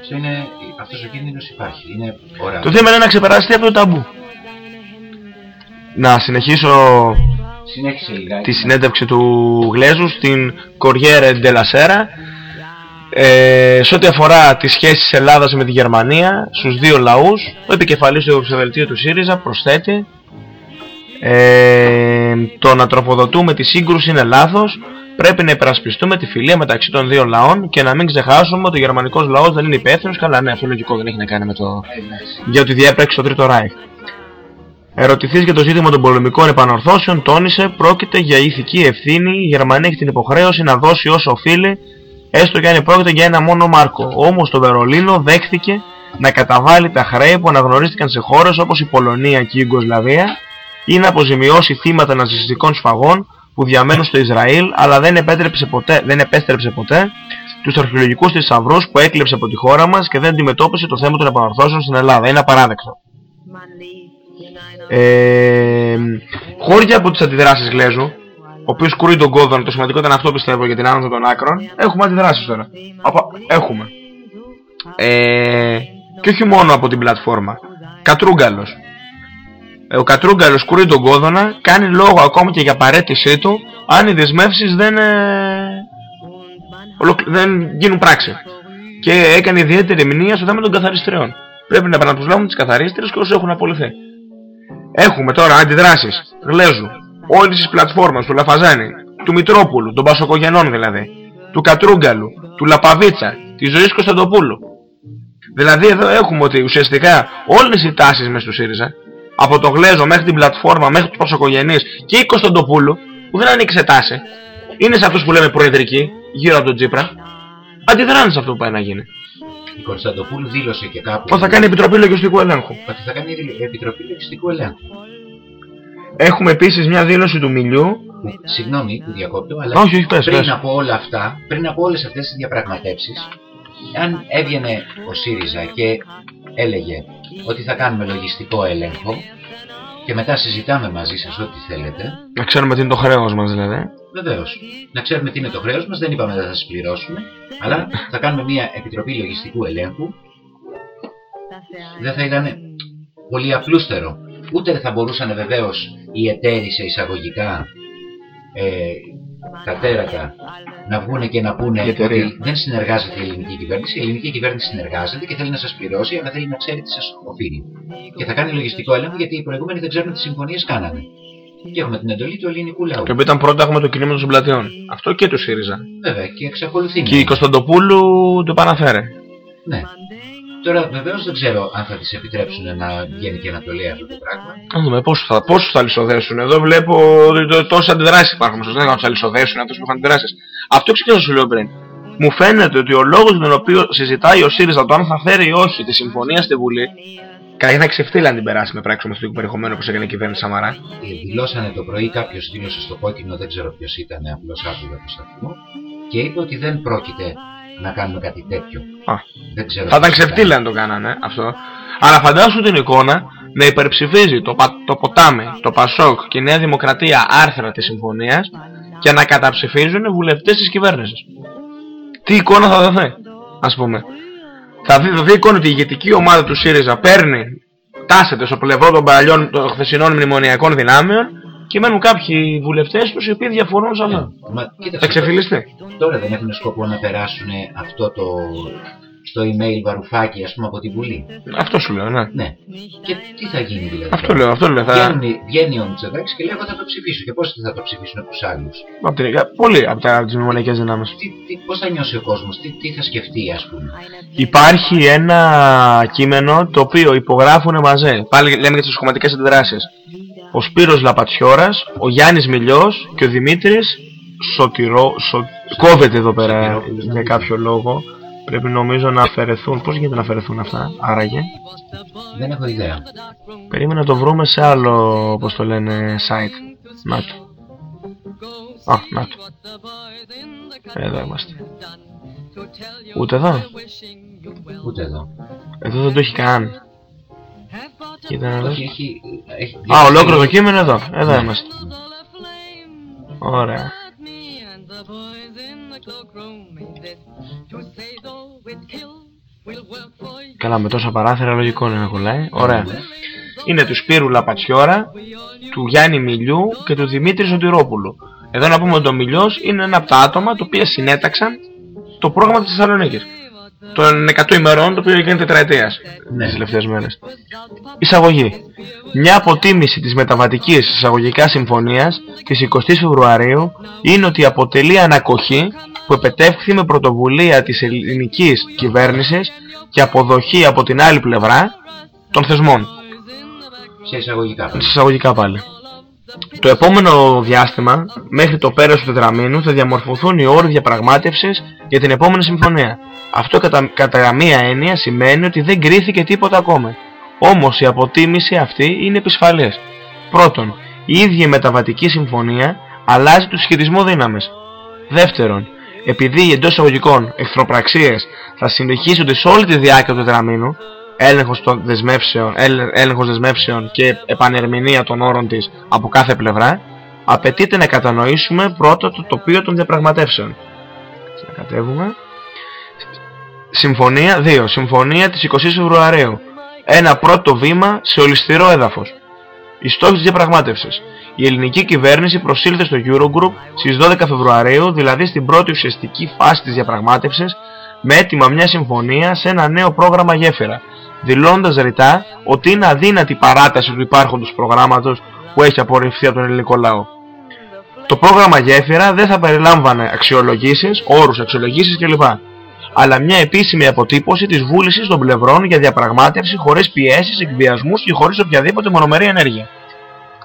[SPEAKER 12] Αυτό είναι, αυτός ο κίνδυνος υπάρχει. Είναι ορατό.
[SPEAKER 11] Το θέμα είναι να ξεπεραστεί αυτό το ταμπού. Να συνεχίσω
[SPEAKER 12] Συνέχισε λιγάκι.
[SPEAKER 11] τη συνέντευξη του Γλέζους στην Corriere della Sera. Ε, σε ό,τι αφορά τις σχέσεις Ελλάδας με τη Γερμανία στους δύο λαούς ο επικεφαλής του Ευρωψηφοδελτίου του ΣΥΡΙΖΑ προσθέτει ε, το να τροφοδοτούμε τη σύγκρουση είναι λάθος πρέπει να υπερασπιστούμε τη φιλία μεταξύ των δύο λαών και να μην ξεχάσουμε ότι ο γερμανικός λαός δεν είναι υπεύθυνος. Καλά ναι αυτό λογικό δεν έχει να κάνει με το για ότι διέπραξε το Τρίτο Ράιχ Ερωτηθείς για το ζήτημα των πολεμικών επανορθώσεων, τόνισε πρόκειται για ηθική ευθύνη. Η Γερμανία έχει την υποχρέωση να δώσει όσο οφείλει, έστω και αν πρόκειται για ένα μόνο μάρκο. Όμως το Βερολίνο δέχθηκε να καταβάλει τα χρέη που αναγνωρίστηκαν σε χώρες όπως η Πολωνία και η Ιουγκοσλαβία ή να αποζημιώσει θύματα ναζιστικών σφαγών που διαμένουν στο Ισραήλ, αλλά δεν, επέτρεψε ποτέ, δεν επέστρεψε ποτέ τους αρχαιολογικούς θησαυρού που έκλεψε από τη χώρα μας και δεν αντιμετώπισε το θέμα των επανορθώσεων στην Ελλάδα. Είναι απαράδεκτο. Ε, χώρια από τις αντιδράσεις Γλέζου, ο οποίος κουρεί τον κόδωνα, το σημαντικό ήταν αυτό πιστεύω για την άνοδο των άκρων, έχουμε αντιδράσεις τώρα. Από, έχουμε. Ε, και όχι μόνο από την πλατφόρμα. Κατρούγκαλος. Ε, ο Κατρούγκαλος κουρεί τον κόδωνα, κάνει λόγο ακόμη και για παρέτησή του, αν οι δεσμεύσεις δεν, ε, δεν γίνουν πράξη. Και έκανε ιδιαίτερη μνήμα στο θέμα των καθαριστριών. Πρέπει να επαναπροσλάβουν τις καθαρίστρες και όσοι έχουν απολυθεί. Έχουμε τώρα αντιδράσεις Γλέζου, όλη της πλατφόρμας του Λαφαζάνη, του Μητρόπουλου, των Πασοκογενών δηλαδή, του Κατρούγκαλου, του Λαπαβίτσα, τη ζωής Κωνσταντοπούλου. Δηλαδή εδώ έχουμε ότι ουσιαστικά όλες οι τάσεις μέσα του ΣΥΡΙΖΑ, από το Γλέζο μέχρι την πλατφόρμα, μέχρι τους Πασοκογενείς και η Κωνσταντοπούλου, που δεν ανοίξει τάση, είναι σε αυτούς που λέμε προεδρική, γύρω από τον Τζίπρα, αντιδράνε σε αυτό που πάει να γίνει.
[SPEAKER 12] Η Κωνσταντοπούλου δήλωσε και κάπου.
[SPEAKER 11] Ότι θα κάνει επιτροπή λογιστικού ελέγχου;
[SPEAKER 12] Ότι θα κάνει επιτροπή λογιστικού ελέγχου.
[SPEAKER 11] Έχουμε επίσης μια δήλωση του Μιλιού.
[SPEAKER 12] Που, συγγνώμη που διακόπτω, αλλά
[SPEAKER 11] όχι, όχι, πες,
[SPEAKER 12] πριν
[SPEAKER 11] πες.
[SPEAKER 12] από όλα αυτά, πριν από όλες αυτές τις διαπραγματεύσεις, αν έβγαινε ο ΣΥΡΙΖΑ και έλεγε ότι θα κάνουμε λογιστικό έλεγχο και μετά συζητάμε μαζί σας ό,τι θέλετε.
[SPEAKER 11] Να ξέρουμε τι είναι το χρέος μας δηλαδή.
[SPEAKER 12] Βεβαίως. Να ξέρουμε τι είναι το χρέος μας, δεν είπαμε δεν θα σας πληρώσουμε, αλλά θα κάνουμε μια επιτροπή λογιστικού ελέγχου. Δεν θα ήταν πολύ απλούστερο. Ούτε θα μπορούσαν βεβαίως οι εταίροι σε εισαγωγικά ε, τα τέρατα να βγουν και να πούνε
[SPEAKER 11] Η
[SPEAKER 12] ότι
[SPEAKER 11] εταιρεία.
[SPEAKER 12] δεν συνεργάζεται η ελληνική κυβέρνηση. Η ελληνική κυβέρνηση συνεργάζεται και θέλει να σας πληρώσει, αλλά θέλει να ξέρει τι σας οφείλει. Και θα κάνει λογιστικό έλεγχο γιατί οι προηγούμενοι δεν ξέρουν τι συμφωνίες κάνανε. Και έχουμε την εντολή του ελληνικού λαού.
[SPEAKER 11] Και που ήταν πρόταγμα του κινήματο των πλατιών. Αυτό και του ΣΥΡΙΖΑ.
[SPEAKER 12] Βέβαια και εξακολουθεί.
[SPEAKER 11] Και η Κωνσταντοπούλου το επαναφέρε.
[SPEAKER 12] Ναι. Τώρα βεβαίως δεν ξέρω αν θα τη επιτρέψουν να βγαίνει και να το λέει αυτό το πράγμα.
[SPEAKER 11] Να δούμε πόσου θα, πόσους θα λησοδέσουν. Εδώ βλέπω ότι το- τόσε αντιδράσεις υπάρχουν. Σα λέγαμε ότι θα λησοδέσουν αυτούς που έχουν αντιδράσεις. Αυτό ξεκίνησα σου λέω πριν. Μου φαίνεται ότι ο λόγος για τον οποίο συζητάει ο ΣΥΡΙΖΑ το αν θα φέρει ή όχι τη συμφωνία στη Βουλή. Καταρχήν θα ξεφτύλει αν την περάσει με πράξη ομοθετικού περιεχομένου όπως έκανε η κυβέρνηση Σαμαρά.
[SPEAKER 12] Ε, Δηλώσανε το πρωί, κάποιος δήλωσε στο κόκκινο, δεν ξέρω ποιος ήταν, απλώς άκουγα το σταθμό, και είπε ότι δεν πρόκειται να κάνουμε κάτι τέτοιο.
[SPEAKER 11] Α,
[SPEAKER 12] Δεν ξέρω
[SPEAKER 11] θα ήταν
[SPEAKER 12] ποιος
[SPEAKER 11] ξεφτύλει αν το κάνανε αυτό. Αλλά φαντάσου την εικόνα να υπερψηφίζει το, πα- το ποτάμι, το Πασόκ και η Νέα Δημοκρατία άρθρα της συμφωνίας και να καταψηφίζουν βουλευτές της κυβέρνησης. Τι εικόνα θα δοθεί, ας πούμε. Θα δει, δοθεί εικόνα ότι η ηγετική ομάδα του ΣΥΡΙΖΑ παίρνει, τάσεται στο πλευρό των παλιών των χθεσινών μνημονιακών δυνάμεων και μένουν κάποιοι βουλευτές τους οι οποίοι διαφωνούν σε αυτό.
[SPEAKER 12] Μα, κοίταξε,
[SPEAKER 11] Θα ξεφυλιστεί.
[SPEAKER 12] Τώρα δεν έχουν σκοπό να περάσουν αυτό το στο email βαρουφάκι, ας πούμε, από την Βουλή.
[SPEAKER 11] Αυτό σου λέω, ναι.
[SPEAKER 12] Ναι. Και τι θα γίνει δηλαδή.
[SPEAKER 11] Αυτό λέω, αυτό λέω. Θα...
[SPEAKER 12] Βγαίνει, βγαίνει ο Μητσοτάκης και λέει: Εγώ θα το ψηφίσω. Και πώς θα το ψηφίσουν από τους άλλους;
[SPEAKER 11] Απ' την, πολύ από τα τις μνημονιακές δυνάμεις.
[SPEAKER 12] Πώς θα νιώσει ο κόσμος, τι, τι θα σκεφτεί, ας πούμε;
[SPEAKER 11] Υπάρχει ένα κείμενο το οποίο υπογράφουν μαζί. Πάλι λέμε για τις κομματικές αντιδράσεις. Ο Σπύρος Λαπατσιώρας, ο Γιάννης Μιλιός και ο Δημήτρης Σωτηρό... Σω... Κόβεται εδώ πέρα για κάποιο λόγο. Πρέπει νομίζω να αφαιρεθούν. Πώς γίνεται να αφαιρεθούν αυτά, άραγε;
[SPEAKER 12] Δεν έχω ιδέα.
[SPEAKER 11] Περίμενα να το βρούμε σε άλλο, πώς το λένε, site. Να το. Α, να το. Εδώ είμαστε. Ούτε εδώ.
[SPEAKER 12] Ούτε εδώ.
[SPEAKER 11] Εδώ δεν το έχει καν. Κοίτα να δεις.
[SPEAKER 12] Όχι, έχει, έχει
[SPEAKER 11] Α, ολόκληρο το κείμενο εδώ. Εδώ
[SPEAKER 12] Ναι.
[SPEAKER 11] είμαστε. Ωραία. Καλά, με τόσα παράθυρα λογικό είναι να κολλάει. Ωραία. Είναι του Σπύρου Λαπατσιώρα, του Γιάννη Μιλιού και του Δημήτρη Ζωτηρόπουλου. Εδώ να πούμε ότι ο Μιλιός είναι ένα από τα άτομα τα οποία συνέταξαν το πρόγραμμα της Θεσσαλονίκης. Των 100 ημερών το οποίο έγινε τετραετίας
[SPEAKER 12] Ναι.
[SPEAKER 11] τις τελευταίες μέρες. Εισαγωγή. Μια αποτίμηση της μεταβατικής εισαγωγικά συμφωνίας της 20 Φεβρουαρίου είναι ότι αποτελεί ανακοχή που επετεύχθη με πρωτοβουλία της ελληνικής κυβέρνησης και αποδοχή από την άλλη πλευρά των θεσμών.
[SPEAKER 12] σε εισαγωγικά.
[SPEAKER 11] Σε εισαγωγικά πάλι. Το επόμενο διάστημα, μέχρι το πέρας του τετραμήνου, θα διαμορφωθούν οι όροι διαπραγμάτευσης για την επόμενη συμφωνία. Αυτό κατά, κατά μία έννοια σημαίνει ότι δεν κρίθηκε τίποτα ακόμα. Όμως η αποτίμηση αυτή είναι επισφαλής. Πρώτον, η ίδια η μεταβατική συμφωνία αλλάζει το σχετισμό δύναμης. Δεύτερον, επειδή οι εντός εισαγωγικών εχθροπραξίες θα συνεχίζονται σε όλη τη διάρκεια του τετραμήνου, έλεγχος, των δεσμεύσεων, έλε- έλεγχος δεσμεύσεων και επανερμηνεία των όρων της από κάθε πλευρά, απαιτείται να κατανοήσουμε πρώτα το τοπίο των διαπραγματεύσεων. Να κατέβουμε. Συμφωνία 2. Συμφωνία της 20 Φεβρουαρίου. Ένα πρώτο βήμα σε ολισθηρό έδαφος. Η στόχη της διαπραγμάτευσης. Η ελληνική κυβέρνηση προσήλθε στο Eurogroup στις 12 Φεβρουαρίου, δηλαδή στην πρώτη ουσιαστική φάση της διαπραγμάτευσης, με έτοιμα μια συμφωνία σε ένα νέο πρόγραμμα γέφυρα, δηλώνοντας ρητά ότι είναι αδύνατη η παράταση του υπάρχοντος προγράμματος που έχει απορριφθεί από τον ελληνικό λαό. Το πρόγραμμα γέφυρα δεν θα περιλάμβανε αξιολογήσεις, όρους αξιολογήσεις κλπ. Αλλά μια επίσημη αποτύπωση της βούλησης των πλευρών για διαπραγμάτευση χωρίς πιέσεις, εκβιασμούς και χωρίς οποιαδήποτε μονομερή ενέργεια.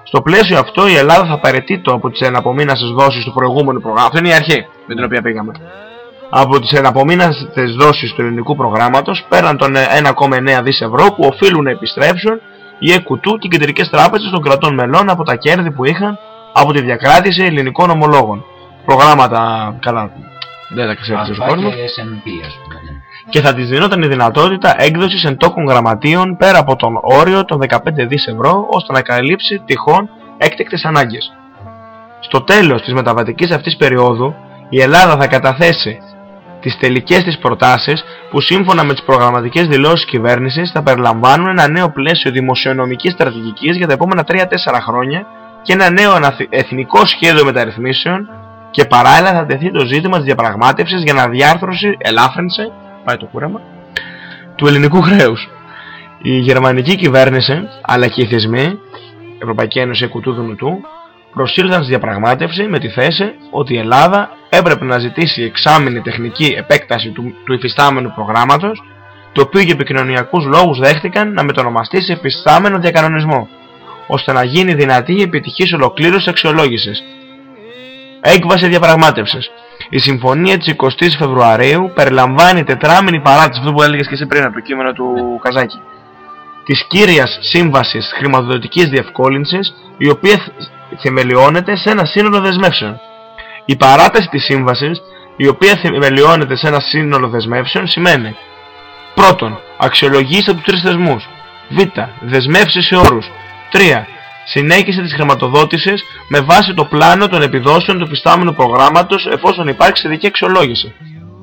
[SPEAKER 11] Στο πλαίσιο αυτό η Ελλάδα θα παρετείται από τις εναπομείνασες δόσεις του προηγούμενου προγράμματος. Αυτό είναι η αρχή με την οποία πήγαμε. Από τις εναπομείνασες δόσεις του ελληνικού προγράμματος πέραν των 1,9 δις ευρώ που οφείλουν να επιστρέψουν οι ΕΚΟΥΤΟΥ και οι κεντρικές τράπεζες των κρατών μελών από τα κέρδη που είχαν από τη διακράτηση ελληνικών ομολόγων. Προγράμματα, καλά, δεν τα ξέρει ο
[SPEAKER 12] Αλφα
[SPEAKER 11] κόσμος
[SPEAKER 12] και S&P, ας πούμε. ναι.
[SPEAKER 11] και θα της δινόταν η δυνατότητα έκδοσης εντόκων γραμματείων πέρα από τον όριο των 15 δις ευρώ ώστε να καλύψει τυχόν έκτακτες ανάγκες. Στο τέλος της μεταβατικής αυτής περίοδου η Ελλάδα θα καταθέσει τις τελικές της προτάσεις που σύμφωνα με τις προγραμματικές δηλώσεις κυβέρνησης θα περιλαμβάνουν ένα νέο πλαίσιο δημοσιονομικής στρατηγικής για τα επόμενα 3-4 χρόνια και ένα νέο εθνικό σχέδιο μεταρρυθμίσεων και παράλληλα θα τεθεί το ζήτημα της διαπραγμάτευσης για αναδιάρθρωση, ελάφρυνση, πάει το κούρεμα, του ελληνικού χρέους. Η γερμανική κυβέρνηση αλλά και οι θεσμοί, Ευρωπαϊκή Ένωση Κουτούδου του, προσήλθαν στη διαπραγμάτευση με τη θέση ότι η Ελλάδα έπρεπε να ζητήσει εξάμεινη τεχνική επέκταση του, του υφιστάμενου προγράμματος, το οποίο για επικοινωνιακούς λόγους δέχτηκαν να μετονομαστεί σε υφιστάμενο διακανονισμό, ώστε να γίνει δυνατή η επιτυχής ολοκλήρωση αξιολόγησης. Έκβαση διαπραγμάτευσης. Η συμφωνία της 20 Φεβρουαρίου περιλαμβάνει τετράμινη παράτηση, αυτό που έλεγες και εσύ πριν από το κείμενο του Καζάκη, της κύριας σύμβασης χρηματοδοτικής διευκόλυνσης, η οποία θεμελιώνεται σε ένα σύνολο δεσμεύσεων. Η παράταση της σύμβασης, η οποία θεμελιώνεται σε ένα σύνολο δεσμεύσεων, σημαίνει Πρώτον, αξιολογήστε τους τρεις θεσμούς. Β. Δεσμεύσεις σε όρους. 3. Συνέχιση της χρηματοδότησης με βάση το πλάνο των επιδόσεων του φυστάμενου προγράμματος εφόσον υπάρξει ειδική αξιολόγηση.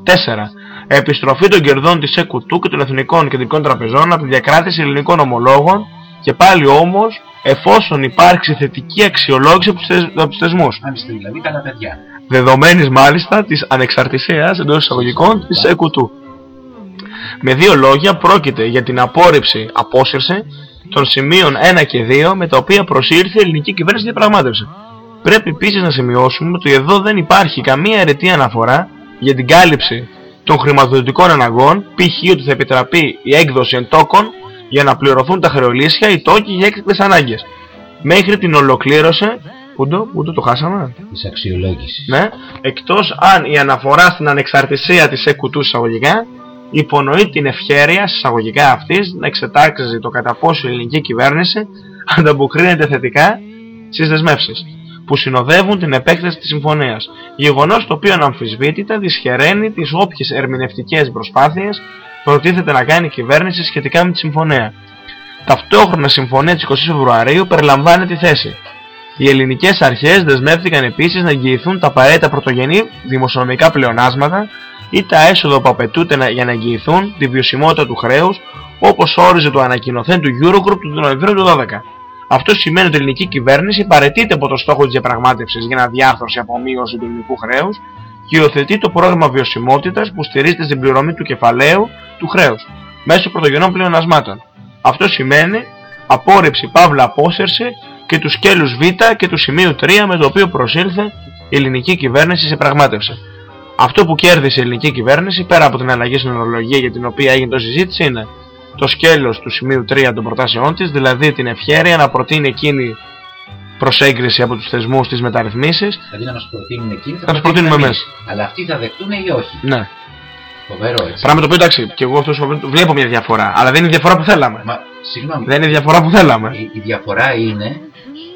[SPEAKER 11] 4. Επιστροφή των κερδών της ΕΚΟΥΤΟΥ και των Εθνικών Κεντρικών Τραπεζών από τη διακράτηση ελληνικών ομολόγων και πάλι όμως εφόσον υπάρξει θετική αξιολόγηση από τους θεσμούς.
[SPEAKER 12] δηλαδή καλά παιδιά.
[SPEAKER 11] Δεδομένης μάλιστα της ανεξαρτησίας εντός εισαγωγικών της ΕΚΟΥΤΟΥ. Με δύο λόγια πρόκειται για την απόρριψη, απόσυρση των σημείων 1 και 2 με τα οποία προσήρθε η ελληνική κυβέρνηση διαπραγμάτευση. Πρέπει επίσης να σημειώσουμε ότι εδώ δεν υπάρχει καμία αιρετή αναφορά για την κάλυψη των χρηματοδοτικών αναγκών, π.χ. ότι θα επιτραπεί η έκδοση εντόκων για να πληρωθούν τα χρεολύσια ή τόκοι για έκτακτες ανάγκες. Μέχρι την ολοκλήρωση Πού το, πού το, το χάσαμε;
[SPEAKER 12] Της αξιολόγησης.
[SPEAKER 11] Ναι, εκτός αν η αναφορά στην ανεξαρτησία της ΕΚΟΥΤΟΥ εισαγωγικά υπονοεί την ευχέρεια εισαγωγικά αυτής να εξετάξει το κατά πόσο η ελληνική κυβέρνηση ανταποκρίνεται θετικά στις δεσμεύσεις που συνοδεύουν την επέκταση της συμφωνίας. Γεγονός το οποίο αναμφισβήτητα δυσχεραίνει τις όποιες ερμηνευτικές προσπάθειες προτίθεται να κάνει η κυβέρνηση σχετικά με τη συμφωνία. Ταυτόχρονα η συμφωνία της 20 Φεβρουαρίου περιλαμβάνει τη θέση. Οι ελληνικές αρχές δεσμεύτηκαν επίσης να εγγυηθούν τα απαραίτητα πρωτογενή δημοσιονομικά πλεονάσματα ή τα έσοδα που απαιτούνται για να εγγυηθούν τη βιωσιμότητα του χρέους όπως όριζε το ανακοινωθέν του Eurogroup του Νοεμβρίου του 2012. Αυτό σημαίνει ότι η ελληνική κυβέρνηση παρετείται από το στόχο της διαπραγμάτευσης για αναδιάρθρωση απομείωση του ελληνικού χρέους και υιοθετεί το πρόγραμμα βιωσιμότητας που στηρίζεται στην πληρωμή του κεφαλαίου του χρέους μέσω πρωτογενών πλεονασμάτων. Αυτό σημαίνει απόρριψη παύλα απόσυρση και του σκέλους Β και του σημείου 3 με το οποίο προσήλθε η ελληνική κυβέρνηση σε πραγμάτευση. Αυτό που κέρδισε η ελληνική κυβέρνηση πέρα από την αλλαγή στην ορολογία για την οποία έγινε το συζήτηση είναι το σκέλος του σημείου 3 των προτάσεών της, δηλαδή την ευχαίρεια να προτείνει εκείνη προσέγγιση από τους θεσμούς της μεταρρυθμίσεις.
[SPEAKER 12] Δηλαδή να μας προτείνουν εκείνη,
[SPEAKER 11] θα μας προτείνουμε εμείς.
[SPEAKER 12] Αλλά αυτοί θα δεχτούν ή όχι;
[SPEAKER 11] Ναι.
[SPEAKER 12] Φοβερό έτσι.
[SPEAKER 11] Πράγμα το οποίο εντάξει, και εγώ αυτός βλέπω μια διαφορά, αλλά δεν είναι η διαφορά που θέλαμε.
[SPEAKER 12] Μα, συγγνώμη.
[SPEAKER 11] Δεν είναι η διαφορά που θέλαμε.
[SPEAKER 12] Η, η διαφορά είναι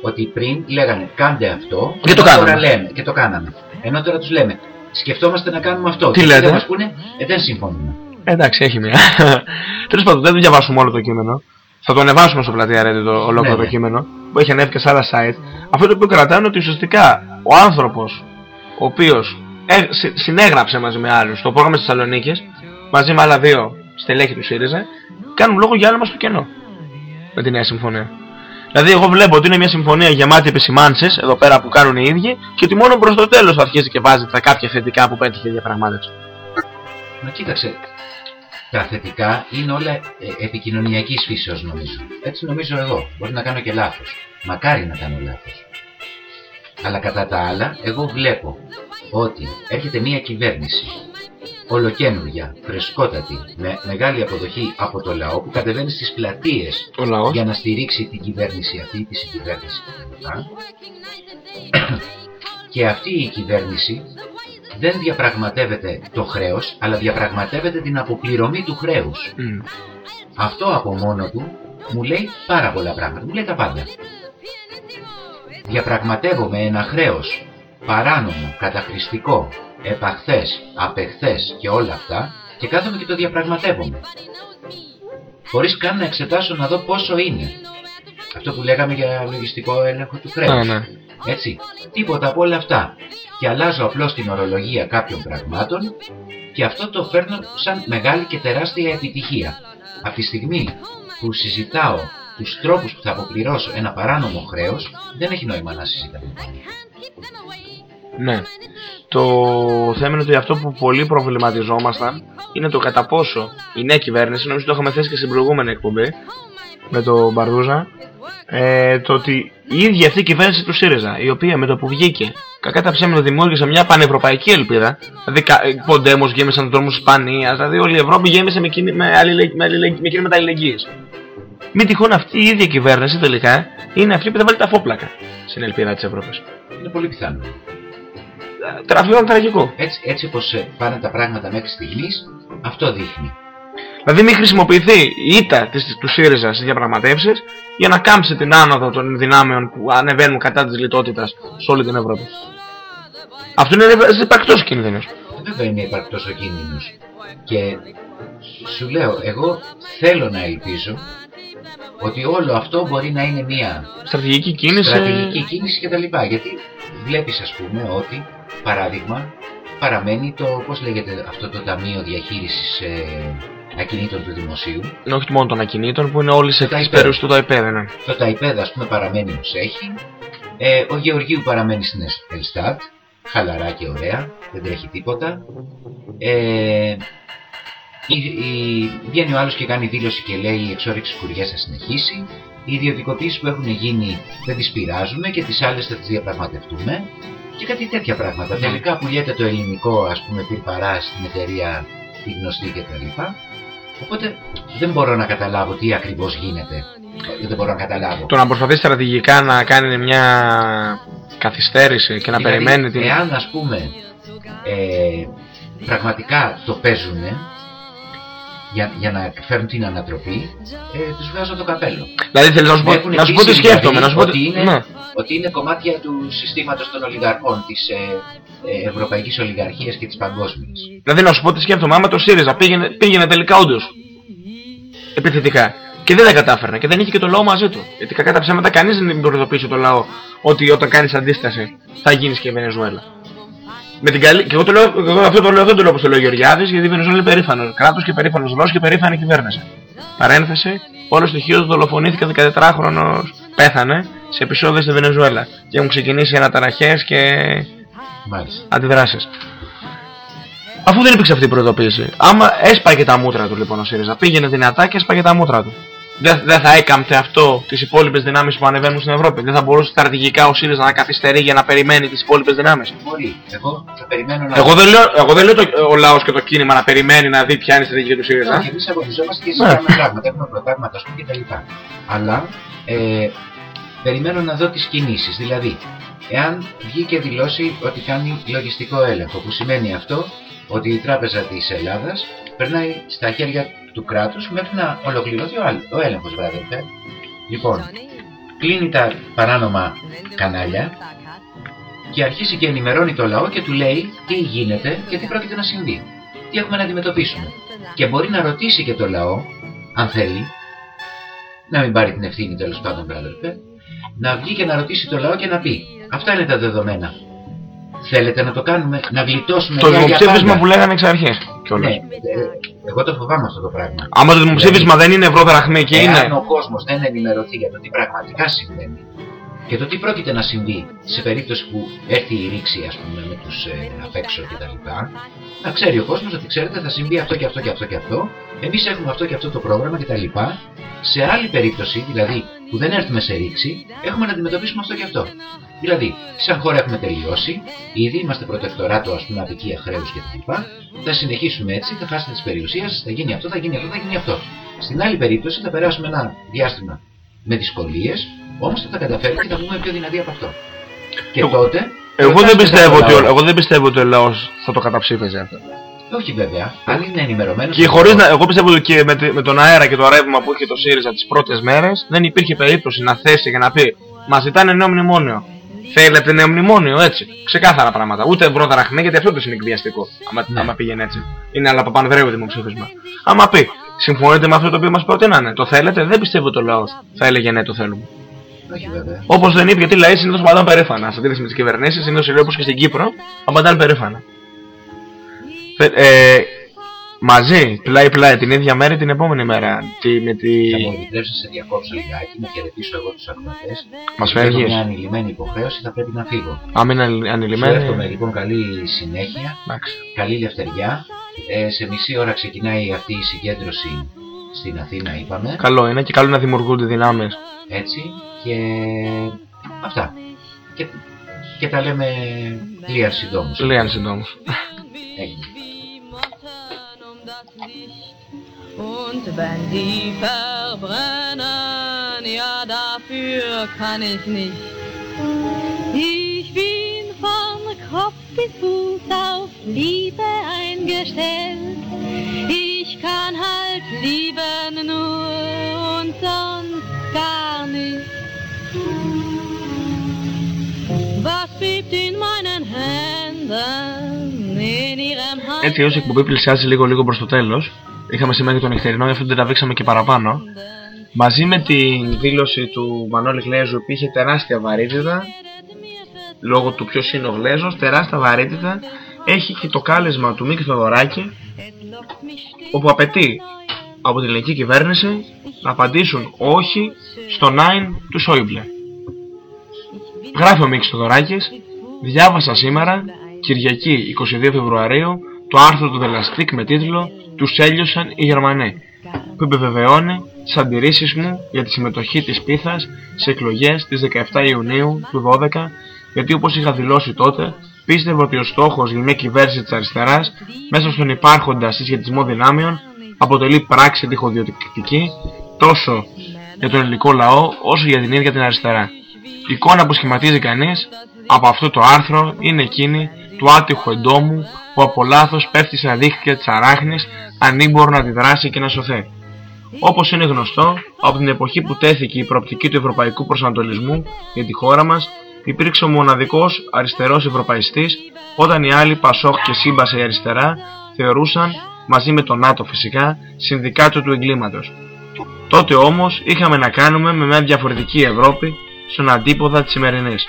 [SPEAKER 12] ότι πριν λέγανε κάντε αυτό
[SPEAKER 11] και, το κάναμε.
[SPEAKER 12] λέμε, και το κάναμε. Ενώ τώρα τους λέμε σκεφτόμαστε να κάνουμε αυτό.
[SPEAKER 11] Τι
[SPEAKER 12] και
[SPEAKER 11] λέτε;
[SPEAKER 12] Δεν μας πούνε, ε, δεν συμφωνούμε.
[SPEAKER 11] Εντάξει, έχει μια. Τέλος πάντων, δεν διαβάσουμε όλο το κείμενο. Θα το ανεβάσουμε στο πλατεία Reddit το ολόκληρο
[SPEAKER 12] Ναι,
[SPEAKER 11] το κείμενο που έχει ανέβει και σε άλλα site. Αυτό το οποίο κρατάνε ότι ουσιαστικά ο άνθρωπος ο οποίος συνέγραψε μαζί με άλλους το πρόγραμμα τη Θεσσαλονίκη, μαζί με άλλα δύο στελέχη του ΣΥΡΙΖΑ, κάνουν λόγο για άλλο στο κενό με τη νέα συμφωνία. Δηλαδή, εγώ βλέπω ότι είναι μια συμφωνία γεμάτη επισημάνσεις εδώ πέρα που κάνουν οι ίδιοι και ότι μόνο προς το τέλος θα αρχίσει και βάζει τα κάποια θετικά που πέτυχε η διαπραγμάτευση.
[SPEAKER 12] Μα κοίταξε, τα θετικά είναι όλα ε, επικοινωνιακής φύσεως νομίζω. Έτσι νομίζω εγώ. Μπορεί να κάνω και λάθος. Μακάρι να κάνω λάθος. Αλλά κατά τα άλλα, εγώ βλέπω ότι έρχεται μια κυβέρνηση ολοκένουργια, φρεσκότατη, με μεγάλη αποδοχή από το λαό που κατεβαίνει στις πλατείες για να στηρίξει την κυβέρνηση αυτή, τη συγκυβέρνηση κτλ. Και αυτή η κυβέρνηση δεν διαπραγματεύεται το χρέος, αλλά διαπραγματεύεται την αποπληρωμή του χρέους. Αυτό από μόνο του μου λέει πάρα πολλά πράγματα, μου λέει τα πάντα. Διαπραγματεύομαι ένα χρέος παράνομο, καταχρηστικό, επαχθές, απεχθές και όλα αυτά και κάθομαι και το διαπραγματεύομαι. Χωρίς καν να εξετάσω να δω πόσο είναι. Αυτό που λέγαμε για λογιστικό έλεγχο του χρέους.
[SPEAKER 11] Ναι, ναι.
[SPEAKER 12] Έτσι, τίποτα από όλα αυτά. και αλλάζω απλώς την ορολογία κάποιων πραγμάτων και αυτό το φέρνω σαν μεγάλη και τεράστια επιτυχία. Από τη στιγμή που συζητάω τους τρόπους που θα αποπληρώσω ένα παράνομο χρέος, δεν έχει νόημα να συζητάμε.
[SPEAKER 11] Ναι. Το θέμα είναι ότι αυτό που πολύ προβληματιζόμασταν είναι το κατά πόσο η νέα κυβέρνηση, νομίζω το είχαμε θέσει και στην προηγούμενη εκπομπή με τον Μπαρδούζα, ε, το ότι η ίδια αυτή η κυβέρνηση του ΣΥΡΙΖΑ, η οποία με το που βγήκε, κακά τα ψέματα δημιούργησε μια πανευρωπαϊκή ελπίδα, δηλαδή ε, ποντέμος γέμισαν τον δρόμο Ισπανίας, δηλαδή όλη η Ευρώπη γέμισε με, κίνη, με, με, με κίνηματα αλληλεγγύης. Μην τυχόν αυτή η ίδια κυβέρνηση τελικά είναι αυτή που θα βάλει τα φόπλακα στην ελπίδα της Ευρώπης.
[SPEAKER 12] Είναι πολύ πιθανό.
[SPEAKER 11] Τραφείο τραγικό.
[SPEAKER 12] Έτσι, έτσι όπως ε, πάνε τα πράγματα μέχρι στιγμής, αυτό δείχνει.
[SPEAKER 11] Δηλαδή μην χρησιμοποιηθεί η ήττα της, του ΣΥΡΙΖΑ στις διαπραγματεύσεις για να κάμψει την άνοδο των δυνάμεων που ανεβαίνουν κατά της λιτότητας σε όλη την Ευρώπη. Αυτό είναι υπαρκτός κίνδυνος.
[SPEAKER 12] Βέβαια είναι υπαρκτός ο κίνδυνος. Και σου λέω, εγώ θέλω να ελπίζω ότι όλο αυτό μπορεί να είναι μια
[SPEAKER 11] στρατηγική κίνηση,
[SPEAKER 12] στρατηγική κίνηση κτλ. Γιατί βλέπεις ας πούμε ότι, παράδειγμα, παραμένει το, πώς λέγεται αυτό το Ταμείο Διαχείρισης ε, Ακινήτων του Δημοσίου.
[SPEAKER 11] Είναι όχι μόνο των ακινήτων που είναι όλοι σε τις πέρους του ΤΑΙΠΕΔ. Ναι.
[SPEAKER 12] Το ΤΑΙΠΕΔ ας πούμε παραμένει ως έχει. Ε, ο Γεωργίου παραμένει στην Ελστάτ, χαλαρά και ωραία, δεν τρέχει τίποτα. Ε, η, η, βγαίνει ο άλλος και κάνει δήλωση και λέει η εξόριξη σκουριέ θα συνεχίσει. Οι ιδιωτικοποιήσεις που έχουν γίνει δεν τις πειράζουμε και τις άλλες θα τις διαπραγματευτούμε. Και κάτι τέτοια πράγματα. Ναι. Τελικά πουλιέται το ελληνικό, ας πούμε, πυρπαρά στην εταιρεία η γνωστή κτλ. Οπότε δεν μπορώ να καταλάβω τι ακριβώς γίνεται. Δεν μπορώ να καταλάβω.
[SPEAKER 11] Το να προσπαθεί στρατηγικά να κάνει μια καθυστέρηση και να
[SPEAKER 12] δηλαδή,
[SPEAKER 11] περιμένει την.
[SPEAKER 12] Εάν ας πούμε ε, πραγματικά το παίζουν για, για να φέρουν την ανατροπή, ε, τους βγάζω το καπέλο.
[SPEAKER 11] Δηλαδή θέλεις να σου πω, να σου πω τι σκέφτομαι.
[SPEAKER 12] Δηλαδή,
[SPEAKER 11] να σου πω
[SPEAKER 12] ότι, είναι,
[SPEAKER 11] ναι.
[SPEAKER 12] ότι είναι κομμάτια του συστήματος των ολιγαρχών, της ε, ε, ευρωπαϊκής ολιγαρχίας και της παγκόσμιας.
[SPEAKER 11] Δηλαδή να σου πω τι σκέφτομαι. Άμα το ΣΥΡΙΖΑ πήγαινε, πήγαινε τελικά όντως επιθετικά και δεν τα κατάφερνε και δεν είχε και το λαό μαζί του. Γιατί κακά τα ψέματα κανείς δεν προειδοποίησε το λαό ότι όταν κάνεις αντίσταση θα γίνεις και η Βενεζουέλα. Με την καλή... Και εγώ, το λέω, εγώ αυτό το λέω, δεν το λέω όπως το λέω ο Γεωργιάδης, γιατί η Βενεζουέλα είναι περήφανος κράτος και περήφανος λαός και περήφανη κυβέρνηση. Παρένθεση, όλος στοιχείο του δολοφονήθηκε 14χρονος, πέθανε σε επεισόδια στη Βενεζουέλα. Και έχουν ξεκινήσει αναταραχές και αντιδράσεις. Αφού δεν υπήρξε αυτή η προειδοποίηση, άμα έσπαγε τα μούτρα του λοιπόν ο ΣΥΡΙΖΑ, πήγαινε δυνατά και έσπαγε τα μούτρα του. Δεν, δεν θα έκαμπτε αυτό τις υπόλοιπες δυνάμεις που ανεβαίνουν στην Ευρώπη. Δεν θα μπορούσε στρατηγικά ο ΣΥΡΙΖΑ να καθυστερεί για να περιμένει τις υπόλοιπες δυνάμεις.
[SPEAKER 12] Μπορεί. Εγώ θα περιμένω να.
[SPEAKER 11] Εγώ δεν λέω, εγώ δεν λέω το, ο λαός και το κίνημα να περιμένει να δει ποια είναι η στρατηγική του ΣΥΡΙΖΑ.
[SPEAKER 12] Όχι, εμείς αγωνιζόμαστε και συζητάμε πράγματα. Έχουμε προτάγματα, ας πούμε κτλ. Αλλά ε, περιμένω να δω τις κινήσεις. Δηλαδή, εάν βγει και δηλώσει ότι κάνει λογιστικό έλεγχο, που σημαίνει αυτό ότι η Τράπεζα της Ελλάδας περνάει στα χέρια του κράτους μέχρι να ολοκληρωθεί ο, ο έλεγχος βράδερφε. Λοιπόν, κλείνει τα παράνομα κανάλια και αρχίζει και ενημερώνει το λαό και του λέει τι γίνεται και τι πρόκειται να συμβεί. Τι έχουμε να αντιμετωπίσουμε. Και μπορεί να ρωτήσει και το λαό, αν θέλει, να μην πάρει την ευθύνη τέλος πάντων, βράδερφε, να βγει και να ρωτήσει το λαό και να πει Αυτά είναι τα δεδομένα. Θέλετε να το κάνουμε, να γλιτώσουμε
[SPEAKER 11] Το δημοψήφισμα που λέγανε εξ αρχής.
[SPEAKER 12] Ναι, ε, εγώ το φοβάμαι αυτό το πράγμα.
[SPEAKER 11] Άμα το δημοψήφισμα δεν είναι ευρώ δραχμή και είναι.
[SPEAKER 12] Αν ο κόσμος δεν ενημερωθεί για το τι πραγματικά συμβαίνει και το τι πρόκειται να συμβεί σε περίπτωση που έρθει η ρήξη, ας πούμε, με τους ε, απ' έξω κτλ. Να ξέρει ο κόσμος ότι ξέρετε θα συμβεί αυτό και αυτό και αυτό και αυτό. Εμείς έχουμε αυτό και αυτό το πρόγραμμα κτλ. Σε άλλη περίπτωση, δηλαδή που δεν έρθουμε σε ρήξη, έχουμε να αντιμετωπίσουμε αυτό και αυτό. Δηλαδή, σαν χώρα έχουμε τελειώσει, ήδη είμαστε προτεκτοράτο, ας πούμε, αδικία χρέους κτλ. Θα συνεχίσουμε έτσι, θα χάσετε τη περιουσία θα γίνει αυτό, θα γίνει αυτό, θα γίνει αυτό. Στην άλλη περίπτωση θα περάσουμε ένα διάστημα με δυσκολίες, όμως θα τα καταφέρουμε και θα βγούμε πιο δυνατοί από αυτό. Και
[SPEAKER 11] εγώ,
[SPEAKER 12] τότε.
[SPEAKER 11] Εγώ δεν, πιστεύω ότι, εγώ δεν πιστεύω ότι ο λαός θα το καταψήφιζε αυτό.
[SPEAKER 12] Όχι βέβαια, αν είναι ενημερωμένο.
[SPEAKER 11] Και χωρίς να, εγώ πιστεύω ότι και με, με, τον αέρα και το ρεύμα που είχε το ΣΥΡΙΖΑ τις πρώτες μέρες δεν υπήρχε περίπτωση να θέσει και να πει Μας ζητάνε νέο μνημόνιο. Θέλετε νέο μνημόνιο, έτσι. Ξεκάθαρα πράγματα. Ούτε ευρώ δραχμή, γιατί αυτό το είναι εκβιαστικό. Άμα, ναι. άμα πήγαινε έτσι. Είναι αλλά Παπανδρέου δημοψήφισμα. Άμα πει, συμφωνείτε με αυτό το οποίο μας προτείνανε, το θέλετε, δεν πιστεύω το λαός θα έλεγε ναι, το θέλουμε.
[SPEAKER 12] Όχι βέβαια.
[SPEAKER 11] Όπως δεν είπε, γιατί οι λαοί συνήθως απαντάνε περήφανα. Σε αντίθεση με τις κυβερνήσεις, συνήθως όπως και στην Κύπρο, απαντάνε περήφανα. Ε, μαζί, πλάι-πλάι, την ίδια μέρα ή την επόμενη μέρα.
[SPEAKER 12] Τι, με τη... Θα μου επιτρέψει να σε διακόψω λιγάκι, να χαιρετήσω εγώ τους ακροατέ.
[SPEAKER 11] Μας φεύγεις.
[SPEAKER 12] μια ανηλυμένη υποχρέωση, θα πρέπει να φύγω.
[SPEAKER 11] Αν είναι ανηλυμένη.
[SPEAKER 12] Σου εύχομαι λοιπόν καλή συνέχεια, καλή λευτεριά. Ε, σε μισή ώρα ξεκινάει αυτή η συγκέντρωση στην Αθήνα, είπαμε.
[SPEAKER 11] Καλό είναι και καλό να δημιουργούνται δυνάμεις.
[SPEAKER 12] Έτσι και αυτά. Και, και τα λέμε λίγα συντόμου.
[SPEAKER 11] Λίγα συντόμου.
[SPEAKER 12] Έγινε.
[SPEAKER 8] Und wenn die verbrennen, ja dafür kann ich nicht. Ich bin von Kopf bis Fuß auf Liebe eingestellt. Ich kann halt lieben nur und sonst gar nicht.
[SPEAKER 11] Έτσι ως η εκπομπή πλησιάζει λίγο λίγο προς το τέλος. Είχαμε σήμερα και τον νυχτερινό, γι' αυτό την τραβήξαμε και παραπάνω. Μαζί με την δήλωση του Μανώλη Γλέζου που είχε τεράστια βαρύτητα Λόγω του ποιος είναι ο Γλέζος, τεράστια βαρύτητα Έχει και το κάλεσμα του Μίκη Θοδωράκη Όπου απαιτεί από την ελληνική κυβέρνηση να απαντήσουν όχι στο 9 του Σόιμπλε Γράφει ο Μίκης Θοδωράκης Διάβασα σήμερα, Κυριακή 22 Φεβρουαρίου, το άρθρο του Δελαστίκ με τίτλο «Τους έλειωσαν οι Γερμανοί» που επιβεβαιώνει τις αντιρρήσεις μου για τη συμμετοχή της Πίθας σε εκλογές της 17 Ιουνίου του 12 γιατί όπως είχα δηλώσει τότε πίστευα ότι ο στόχος για μια κυβέρνηση της αριστεράς μέσα στον υπάρχοντα συσχετισμό δυνάμεων αποτελεί πράξη τυχοδιοκτική τόσο για τον ελληνικό λαό όσο για την ίδια την αριστερά. Η εικόνα που σχηματίζει κανείς από αυτό το άρθρο είναι εκείνη του άτυχου εντόμου που από λάθος πέφτει στα δίχτυα της αράχνης ανήμπορο να αντιδράσει και να σωθεί. Όπως είναι γνωστό, από την εποχή που τέθηκε η προοπτική του ευρωπαϊκού προσανατολισμού για τη χώρα μας, υπήρξε ο μοναδικός αριστερός ευρωπαϊστής, όταν οι άλλοι Πασόκ και Σύμπασε η αριστερά θεωρούσαν, μαζί με τον ΝΑΤΟ φυσικά, συνδικάτο του εγκλήματος. Τότε όμως είχαμε να κάνουμε με μια διαφορετική Ευρώπη στον αντίποδα της σημερινής.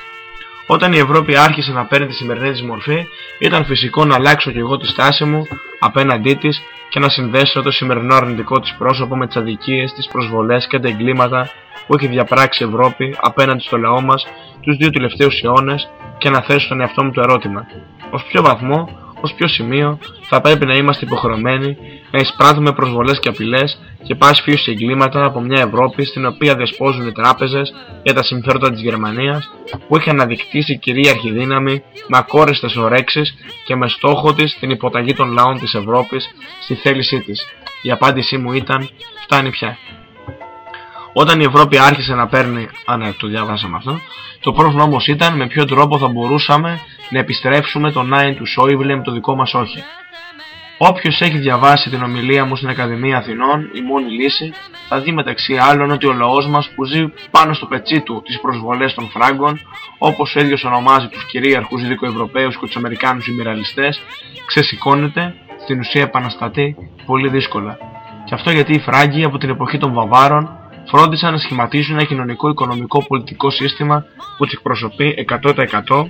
[SPEAKER 11] Όταν η Ευρώπη άρχισε να παίρνει τη σημερινή της μορφή, ήταν φυσικό να αλλάξω και εγώ τη στάση μου απέναντί της και να συνδέσω το σημερινό αρνητικό της πρόσωπο με τις αδικίες, τις προσβολές και τα εγκλήματα που έχει διαπράξει η Ευρώπη απέναντι στο λαό μας τους δύο τελευταίους αιώνες και να θέσω στον εαυτό μου το ερώτημα. Ως ποιο βαθμό ως ποιο σημείο θα πρέπει να είμαστε υποχρεωμένοι να εισπράττουμε προσβολές και απειλές και πάση φύση εγκλήματα από μια Ευρώπη στην οποία δεσπόζουν οι τράπεζες για τα συμφέροντα της Γερμανίας που είχε αναδεικτήσει κυρίαρχη δύναμη με ακόρεστες ορέξεις και με στόχο της την υποταγή των λαών της Ευρώπης στη θέλησή της. Η απάντησή μου ήταν φτάνει πια. Όταν η Ευρώπη άρχισε να παίρνει, αν ναι, το διαβάσαμε αυτό, το πρόβλημα όμως ήταν με ποιο τρόπο θα μπορούσαμε να επιστρέψουμε τον Νάιν του Σόιβλε με το δικό μας όχι. Όποιος έχει διαβάσει την ομιλία μου στην Ακαδημία Αθηνών, η μόνη λύση, θα δει μεταξύ άλλων ότι ο λαός μας που ζει πάνω στο πετσί του τις προσβολές των Φράγκων, όπως ο ίδιος ονομάζει τους κυρίαρχους Δυτικοευρωπαίου και τους Αμερικάνους Ιμπεραλιστέ, ξεσηκώνεται, στην ουσία επαναστατεί πολύ δύσκολα. Και αυτό γιατί οι Φράγκοι από την εποχή των Βαβάρων φρόντισαν να σχηματίσουν ένα κοινωνικό, οικονομικό, πολιτικό σύστημα που τους εκπροσωπεί 100%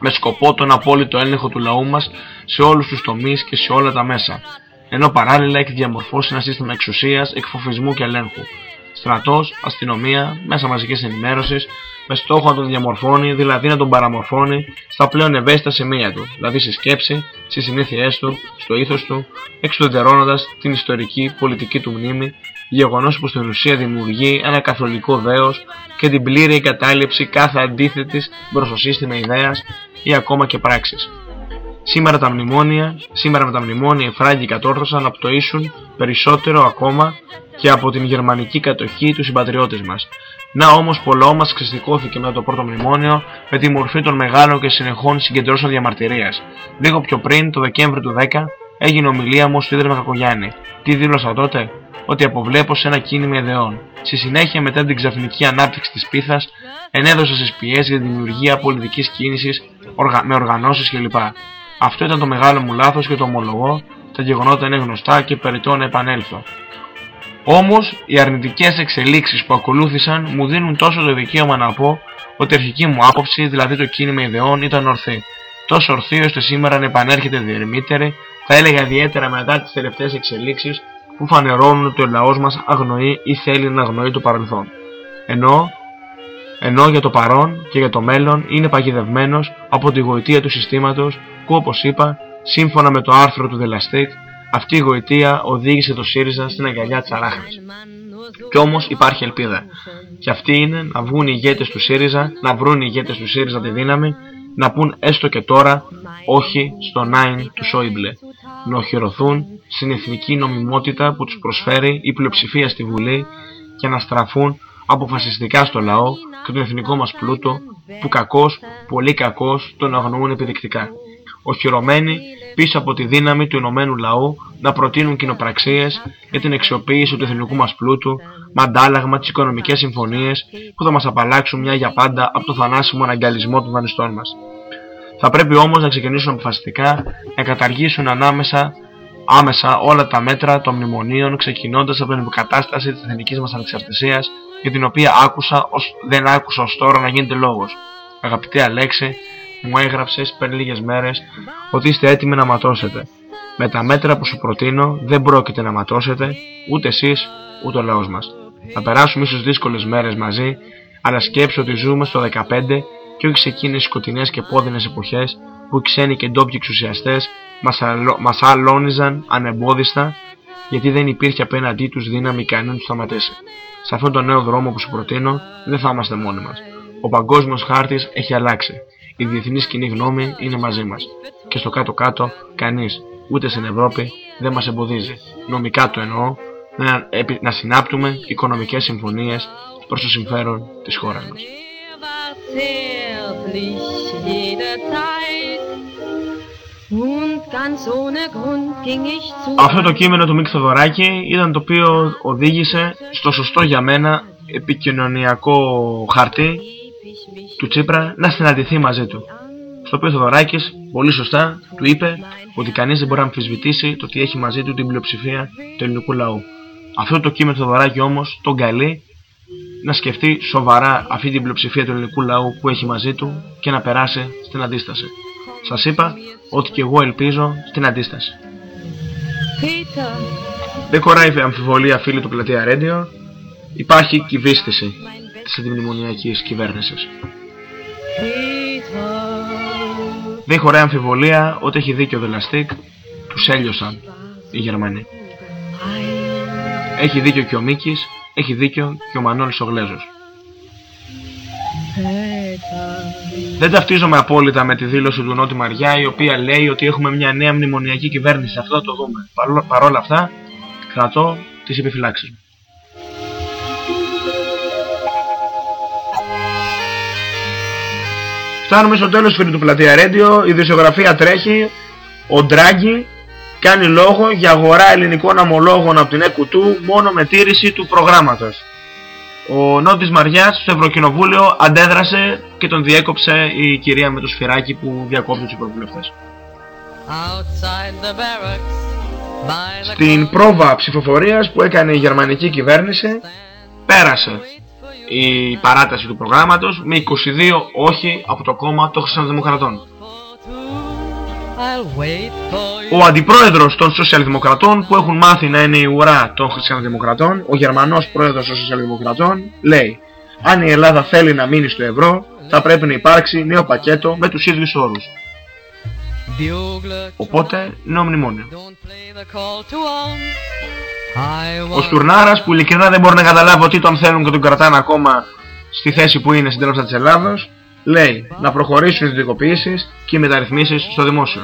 [SPEAKER 11] με σκοπό τον απόλυτο έλεγχο του λαού μας σε όλους τους τομείς και σε όλα τα μέσα, ενώ παράλληλα έχει διαμορφώσει ένα σύστημα εξουσίας, εκφοβισμού και ελέγχου. Στρατός, αστυνομία, μέσα μαζικής ενημέρωσης, με στόχο να τον διαμορφώνει, δηλαδή να τον παραμορφώνει στα πλέον ευαίσθητα σημεία του, δηλαδή στη σκέψη, στις συνήθειές του, στο ήθος του, εξουδετερώνοντας την ιστορική πολιτική του μνήμη, γεγονός που στην ουσία δημιουργεί ένα καθολικό δέος και την πλήρη εγκατάλειψη κάθε αντίθετης προ το σύστημα ιδέας ή ακόμα και πράξης. Σήμερα τα μνημόνια, σήμερα με τα μνημόνια οι Φράγκοι κατόρθωσαν να πτωίσουν περισσότερο ακόμα και από την γερμανική κατοχή τους συμπατριώτες μας, να όμως πολλό μας ξεστικώθηκε μετά το πρώτο μνημόνιο με τη μορφή των μεγάλων και συνεχών συγκεντρώσεων διαμαρτυρίας. Λίγο πιο πριν, το Δεκέμβριο του 10, έγινε ομιλία μου στο Ίδρυμα Κακογιάννη. Τι δήλωσα τότε; Ότι αποβλέπω σε ένα κίνημα ιδεών. Στη συνέχεια, μετά την ξαφνική ανάπτυξη της πίθα, ενέδωσα στις πιέσεις για τη δημιουργία πολιτικής κίνησης με οργανώσεις κλπ. Αυτό ήταν το μεγάλο μου λάθος και το ομολογώ. Τα γεγονότα είναι γνωστά και περιττώ να επανέλθω. Όμως οι αρνητικές εξελίξεις που ακολούθησαν μου δίνουν τόσο το δικαίωμα να πω ότι η αρχική μου άποψη, δηλαδή το κίνημα ιδεών, ήταν ορθή. Τόσο ορθή ώστε σήμερα να επανέρχεται διερμήτερη, θα έλεγα ιδιαίτερα μετά τις τελευταίες εξελίξεις που φανερώνουν ότι ο λαός μας αγνοεί ή θέλει να αγνοεί το παρελθόν. Ενώ, ενώ για το παρόν και για το μέλλον είναι παγιδευμένος από τη γοητεία του συστήματος που όπως είπα, σύμφωνα με το άρθρο του Δελαστίκ, αυτή η γοητεία οδήγησε το ΣΥΡΙΖΑ στην αγκαλιά της αράχνης. Κι όμως υπάρχει ελπίδα. Και αυτή είναι να βγουν οι ηγέτες του ΣΥΡΙΖΑ, να βρουν οι ηγέτες του ΣΥΡΙΖΑ τη δύναμη, να πούν έστω και τώρα όχι στο 9 του Σόιμπλε. Να οχυρωθούν στην εθνική νομιμότητα που τους προσφέρει η πλειοψηφία στη Βουλή και να στραφούν αποφασιστικά στο λαό και τον εθνικό μας πλούτο που κακός, πολύ κακός, τον αγνοούν επιδεικτικά. Οχυρωμένοι πίσω από τη δύναμη του ενωμένου λαού να προτείνουν κοινοπραξίες για την αξιοποίηση του εθνικού μας πλούτου με αντάλλαγμα τις οικονομικές συμφωνίες που θα μας απαλλάξουν μια για πάντα από το θανάσιμο αναγκαλισμό των δανειστών μας. Θα πρέπει όμως να ξεκινήσουν αποφασιστικά να καταργήσουν ανάμεσα άμεσα όλα τα μέτρα των μνημονίων ξεκινώντας από την υποκατάσταση της εθνικής μας ανεξαρτησίας για την οποία άκουσα, ως, δεν άκουσα ως τώρα να γίνεται λόγος. Αγαπητέ Αλέξη, μου έγραψες πριν λίγες μέρες ότι είστε έτοιμοι να ματώσετε. Με τα μέτρα που σου προτείνω δεν πρόκειται να ματώσετε ούτε εσείς ούτε ο λαός μας. Θα περάσουμε ίσως δύσκολες μέρες μαζί, αλλά σκέψου ότι ζούμε στο 15 και όχι σε εκείνες σκοτεινές και πόδινες εποχές που οι ξένοι και ντόπιοι εξουσιαστές μας, αλο... μας αλώνιζαν ανεμπόδιστα γιατί δεν υπήρχε απέναντί τους δύναμη ικανή να τους σταματήσει. Σε αυτόν τον νέο δρόμο που σου προτείνω δεν θα είμαστε μόνοι μας. Ο παγκόσμιος χάρτης έχει αλλάξει η διεθνής κοινή γνώμη είναι μαζί μας. Και στο κάτω-κάτω, κανείς, ούτε στην Ευρώπη, δεν μας εμποδίζει, νομικά το εννοώ, να, να συνάπτουμε οικονομικές συμφωνίες προς το συμφέρον της χώρας μας. Αυτό το κείμενο του Μίκ Θοδωράκη ήταν το οποίο οδήγησε στο σωστό για μένα επικοινωνιακό χαρτί του Τσίπρα να συναντηθεί μαζί του. Στο οποίο ο Θοδωράκης πολύ σωστά του είπε ότι κανείς δεν μπορεί να αμφισβητήσει το ότι έχει μαζί του την πλειοψηφία του ελληνικού λαού. Αυτό το κείμενο του Θοδωράκη όμως τον καλεί να σκεφτεί σοβαρά αυτή την πλειοψηφία του ελληνικού λαού που έχει μαζί του και να περάσει στην αντίσταση. Σας είπα ότι και εγώ ελπίζω στην αντίσταση. Δεν χωράει αμφιβολία φίλοι του Πλατεία Radio. Υπάρχει κυβίστηση της αντιμνημονιακής κυβέρνησης. Δεν χωράει αμφιβολία ότι έχει δίκιο ο Δελαστίκ, τους έλειωσαν οι Γερμανοί. Έχει δίκιο και ο Μίκης, έχει δίκιο και ο Μανώλης ο Γλέζος. Δεν ταυτίζομαι απόλυτα με τη δήλωση του Νότι Μαριά η οποία λέει ότι έχουμε μια νέα μνημονιακή κυβέρνηση. Αυτό θα το δούμε. Παρ' όλα αυτά κρατώ τις επιφυλάξεις μου. Φτάνουμε στο τέλος φίλοι του Πλατεία Ρέντιο, η δισογραφία τρέχει, ο Ντράγκη κάνει λόγο για αγορά ελληνικών αμολόγων από την ΕΚΟΥΤΟΥ μόνο με τήρηση του προγράμματος. Ο Νότης Μαριάς στο Ευρωκοινοβούλιο αντέδρασε και τον διέκοψε η κυρία με το σφυράκι που διακόπτει τους υπερβουλευτές. Στην πρόβα ψηφοφορίας που έκανε η γερμανική κυβέρνηση πέρασε η παράταση του προγράμματος με 22 όχι από το κόμμα των Χριστιανοδημοκρατών. Ο αντιπρόεδρος των Σοσιαλδημοκρατών που έχουν μάθει να είναι η ουρά των Χριστιανοδημοκρατών, ο Γερμανός πρόεδρος των Σοσιαλδημοκρατών, λέει αν η Ελλάδα θέλει να μείνει στο ευρώ θα πρέπει να υπάρξει νέο πακέτο με τους ίδιους όρους. Οπότε νέο μνημόνιο. Ο Στουρνάρας που ειλικρινά δεν μπορεί να καταλάβει ότι τον θέλουν και τον κρατάνε ακόμα στη θέση που είναι στην τέλος της Ελλάδος λέει να προχωρήσουν οι διδικοποιήσεις και οι μεταρρυθμίσεις στο δημόσιο.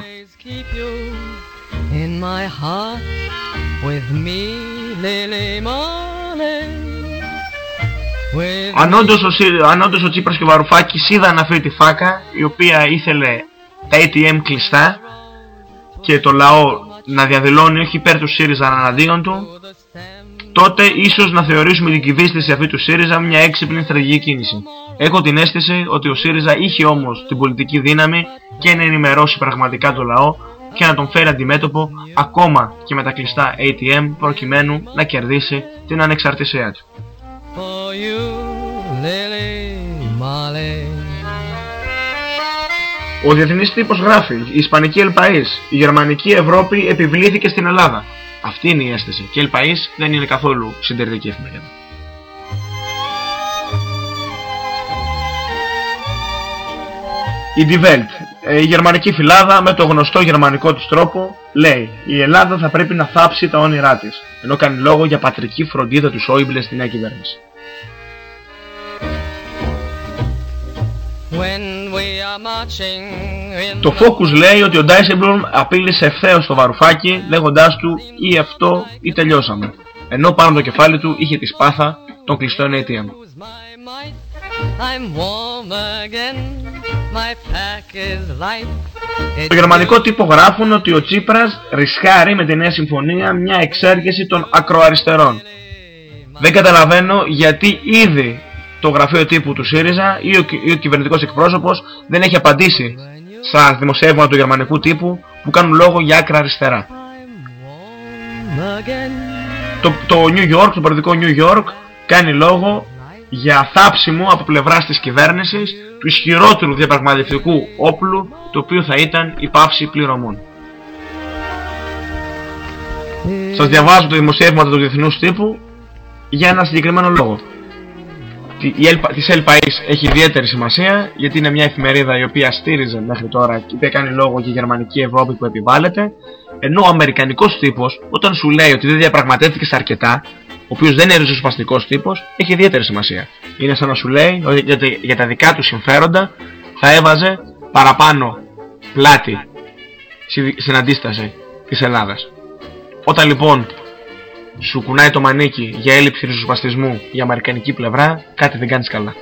[SPEAKER 11] Αν όντως, ο, αν όντως ο Τσίπρας και ο Βαρουφάκης είδαν αυτή τη φάκα η οποία ήθελε τα ATM κλειστά και το λαό να διαδηλώνει όχι υπέρ του ΣΥΡΙΖΑ αναντίον του, τότε ίσως να θεωρήσουμε την κυβίστηση αυτή του ΣΥΡΙΖΑ μια έξυπνη στρατηγική κίνηση. Έχω την αίσθηση ότι ο ΣΥΡΙΖΑ είχε όμως την πολιτική δύναμη και να ενημερώσει πραγματικά το λαό και να τον φέρει αντιμέτωπο ακόμα και με τα κλειστά ATM προκειμένου να κερδίσει την ανεξαρτησία του. Ο διεθνής τύπος γράφει, η Ισπανική Ελπαΐς, η Γερμανική Ευρώπη επιβλήθηκε στην Ελλάδα. Αυτή είναι η αίσθηση και η Ελπαΐς δεν είναι καθόλου συντηρητική εφημερίδα. Η Die Welt, ε, η γερμανική φυλάδα με το γνωστό γερμανικό της τρόπο λέει «Η Ελλάδα θα πρέπει να θάψει τα όνειρά της», ενώ κάνει λόγο για πατρική φροντίδα τους Σόιμπλε στην νέα κυβέρνηση. Το Focus λέει ότι ο Ντάισεμπλουμ απείλησε ευθέως το βαρουφάκι λέγοντάς του ή αυτό ή τελειώσαμε. Ενώ πάνω το κεφάλι του είχε τη σπάθα των κλειστών ATM. Το γερμανικό τύπο γράφουν ότι ο Τσίπρας ρισχάρει με τη νέα συμφωνία μια εξέργεση των ακροαριστερών. Δεν καταλαβαίνω γιατί ήδη το γραφείο τύπου του ΣΥΡΙΖΑ ή ο, ή ο κυβερνητικός εκπρόσωπος δεν έχει απαντήσει στα δημοσιεύματα του γερμανικού τύπου που κάνουν λόγο για άκρα αριστερά. Το, το New York, το περιοδικό New York κάνει λόγο για θάψιμο από πλευράς της κυβέρνησης του ισχυρότερου διαπραγματευτικού όπλου το οποίο θα ήταν η πάυση πληρωμών. Σας διαβάζω το δημοσιεύματα του διεθνούς τύπου για ένα συγκεκριμένο λόγο της ΕΛΠΑΗΣ έχει ιδιαίτερη σημασία γιατί είναι μια εφημερίδα η οποία στήριζε μέχρι τώρα και η οποία κάνει λόγο για η γερμανική Ευρώπη που επιβάλλεται ενώ ο αμερικανικός τύπος όταν σου λέει ότι δεν διαπραγματεύτηκες αρκετά ο οποίος δεν είναι ριζοσπαστικός τύπος έχει ιδιαίτερη σημασία. Είναι σαν να σου λέει ότι για τα δικά του συμφέροντα θα έβαζε παραπάνω πλάτη στην αντίσταση της Ελλάδας. Όταν λοιπόν σου κουνάει το μανίκι για έλλειψη ριζοσπαστισμού η αμερικανική πλευρά, κάτι δεν κάνεις καλά.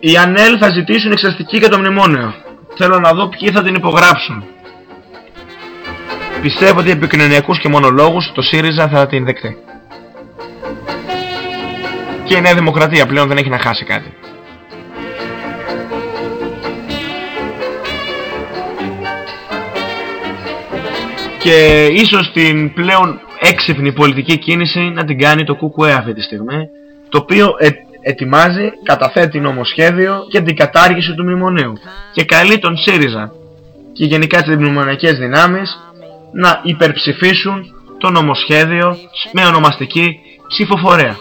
[SPEAKER 11] Οι ΑΝΕΛ θα ζητήσουν εξαστική για το μνημόνιο. Θέλω να δω ποιοι θα την υπογράψουν. Πιστεύω ότι επικοινωνιακούς και μονολόγους το ΣΥΡΙΖΑ θα την δεκτεί. Και η Νέα Δημοκρατία πλέον δεν έχει να χάσει κάτι. Και ίσως την πλέον έξυπνη πολιτική κίνηση να την κάνει το ΚΚΕ αυτή τη στιγμή το οποίο ε, ετοιμάζει, καταθέτει νομοσχέδιο για την κατάργηση του μνημονίου και καλεί τον ΣΥΡΙΖΑ και γενικά τις μνημονιακές δυνάμεις να υπερψηφίσουν το νομοσχέδιο με ονομαστική ψηφοφορία.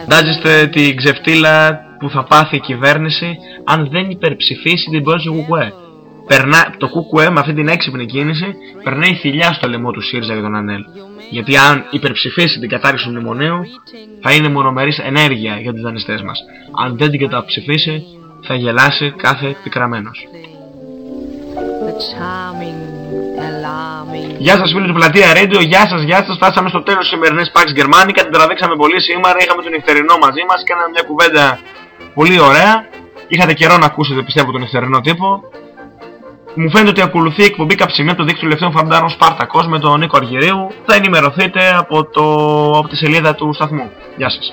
[SPEAKER 11] Φαντάζεστε την ξεφτύλα που θα πάθει η κυβέρνηση αν δεν υπερψηφίσει την πρόταση του ΚΚΕ περνά, το ΚΚΕ με αυτή την έξυπνη κίνηση περνάει θηλιά στο λαιμό του ΣΥΡΙΖΑ για τον ΑΝΕΛ. Γιατί αν υπερψηφίσει την κατάρριξη του μνημονίου θα είναι μονομερής ενέργεια για τους δανειστές μας. Αν δεν την καταψηφίσει θα γελάσει κάθε πικραμένος. Γεια σας φίλοι του Πλατεία Radio, γεια σας, γεια σας. Φτάσαμε στο τέλος της σημερινής Pax Germanica, την τραβήξαμε πολύ σήμερα, είχαμε τον νυχτερινό μαζί μας, κάναμε μια κουβέντα πολύ ωραία. Είχατε καιρό να ακούσετε πιστεύω τον νυχτερινό τύπο μου φαίνεται ότι ακολουθεί η εκπομπή καψιμία από το δίκτυο Φαντάρων Σπάρτακος με τον Νίκο Αργυρίου. Θα ενημερωθείτε από, το, από τη σελίδα του σταθμού. Γεια σας.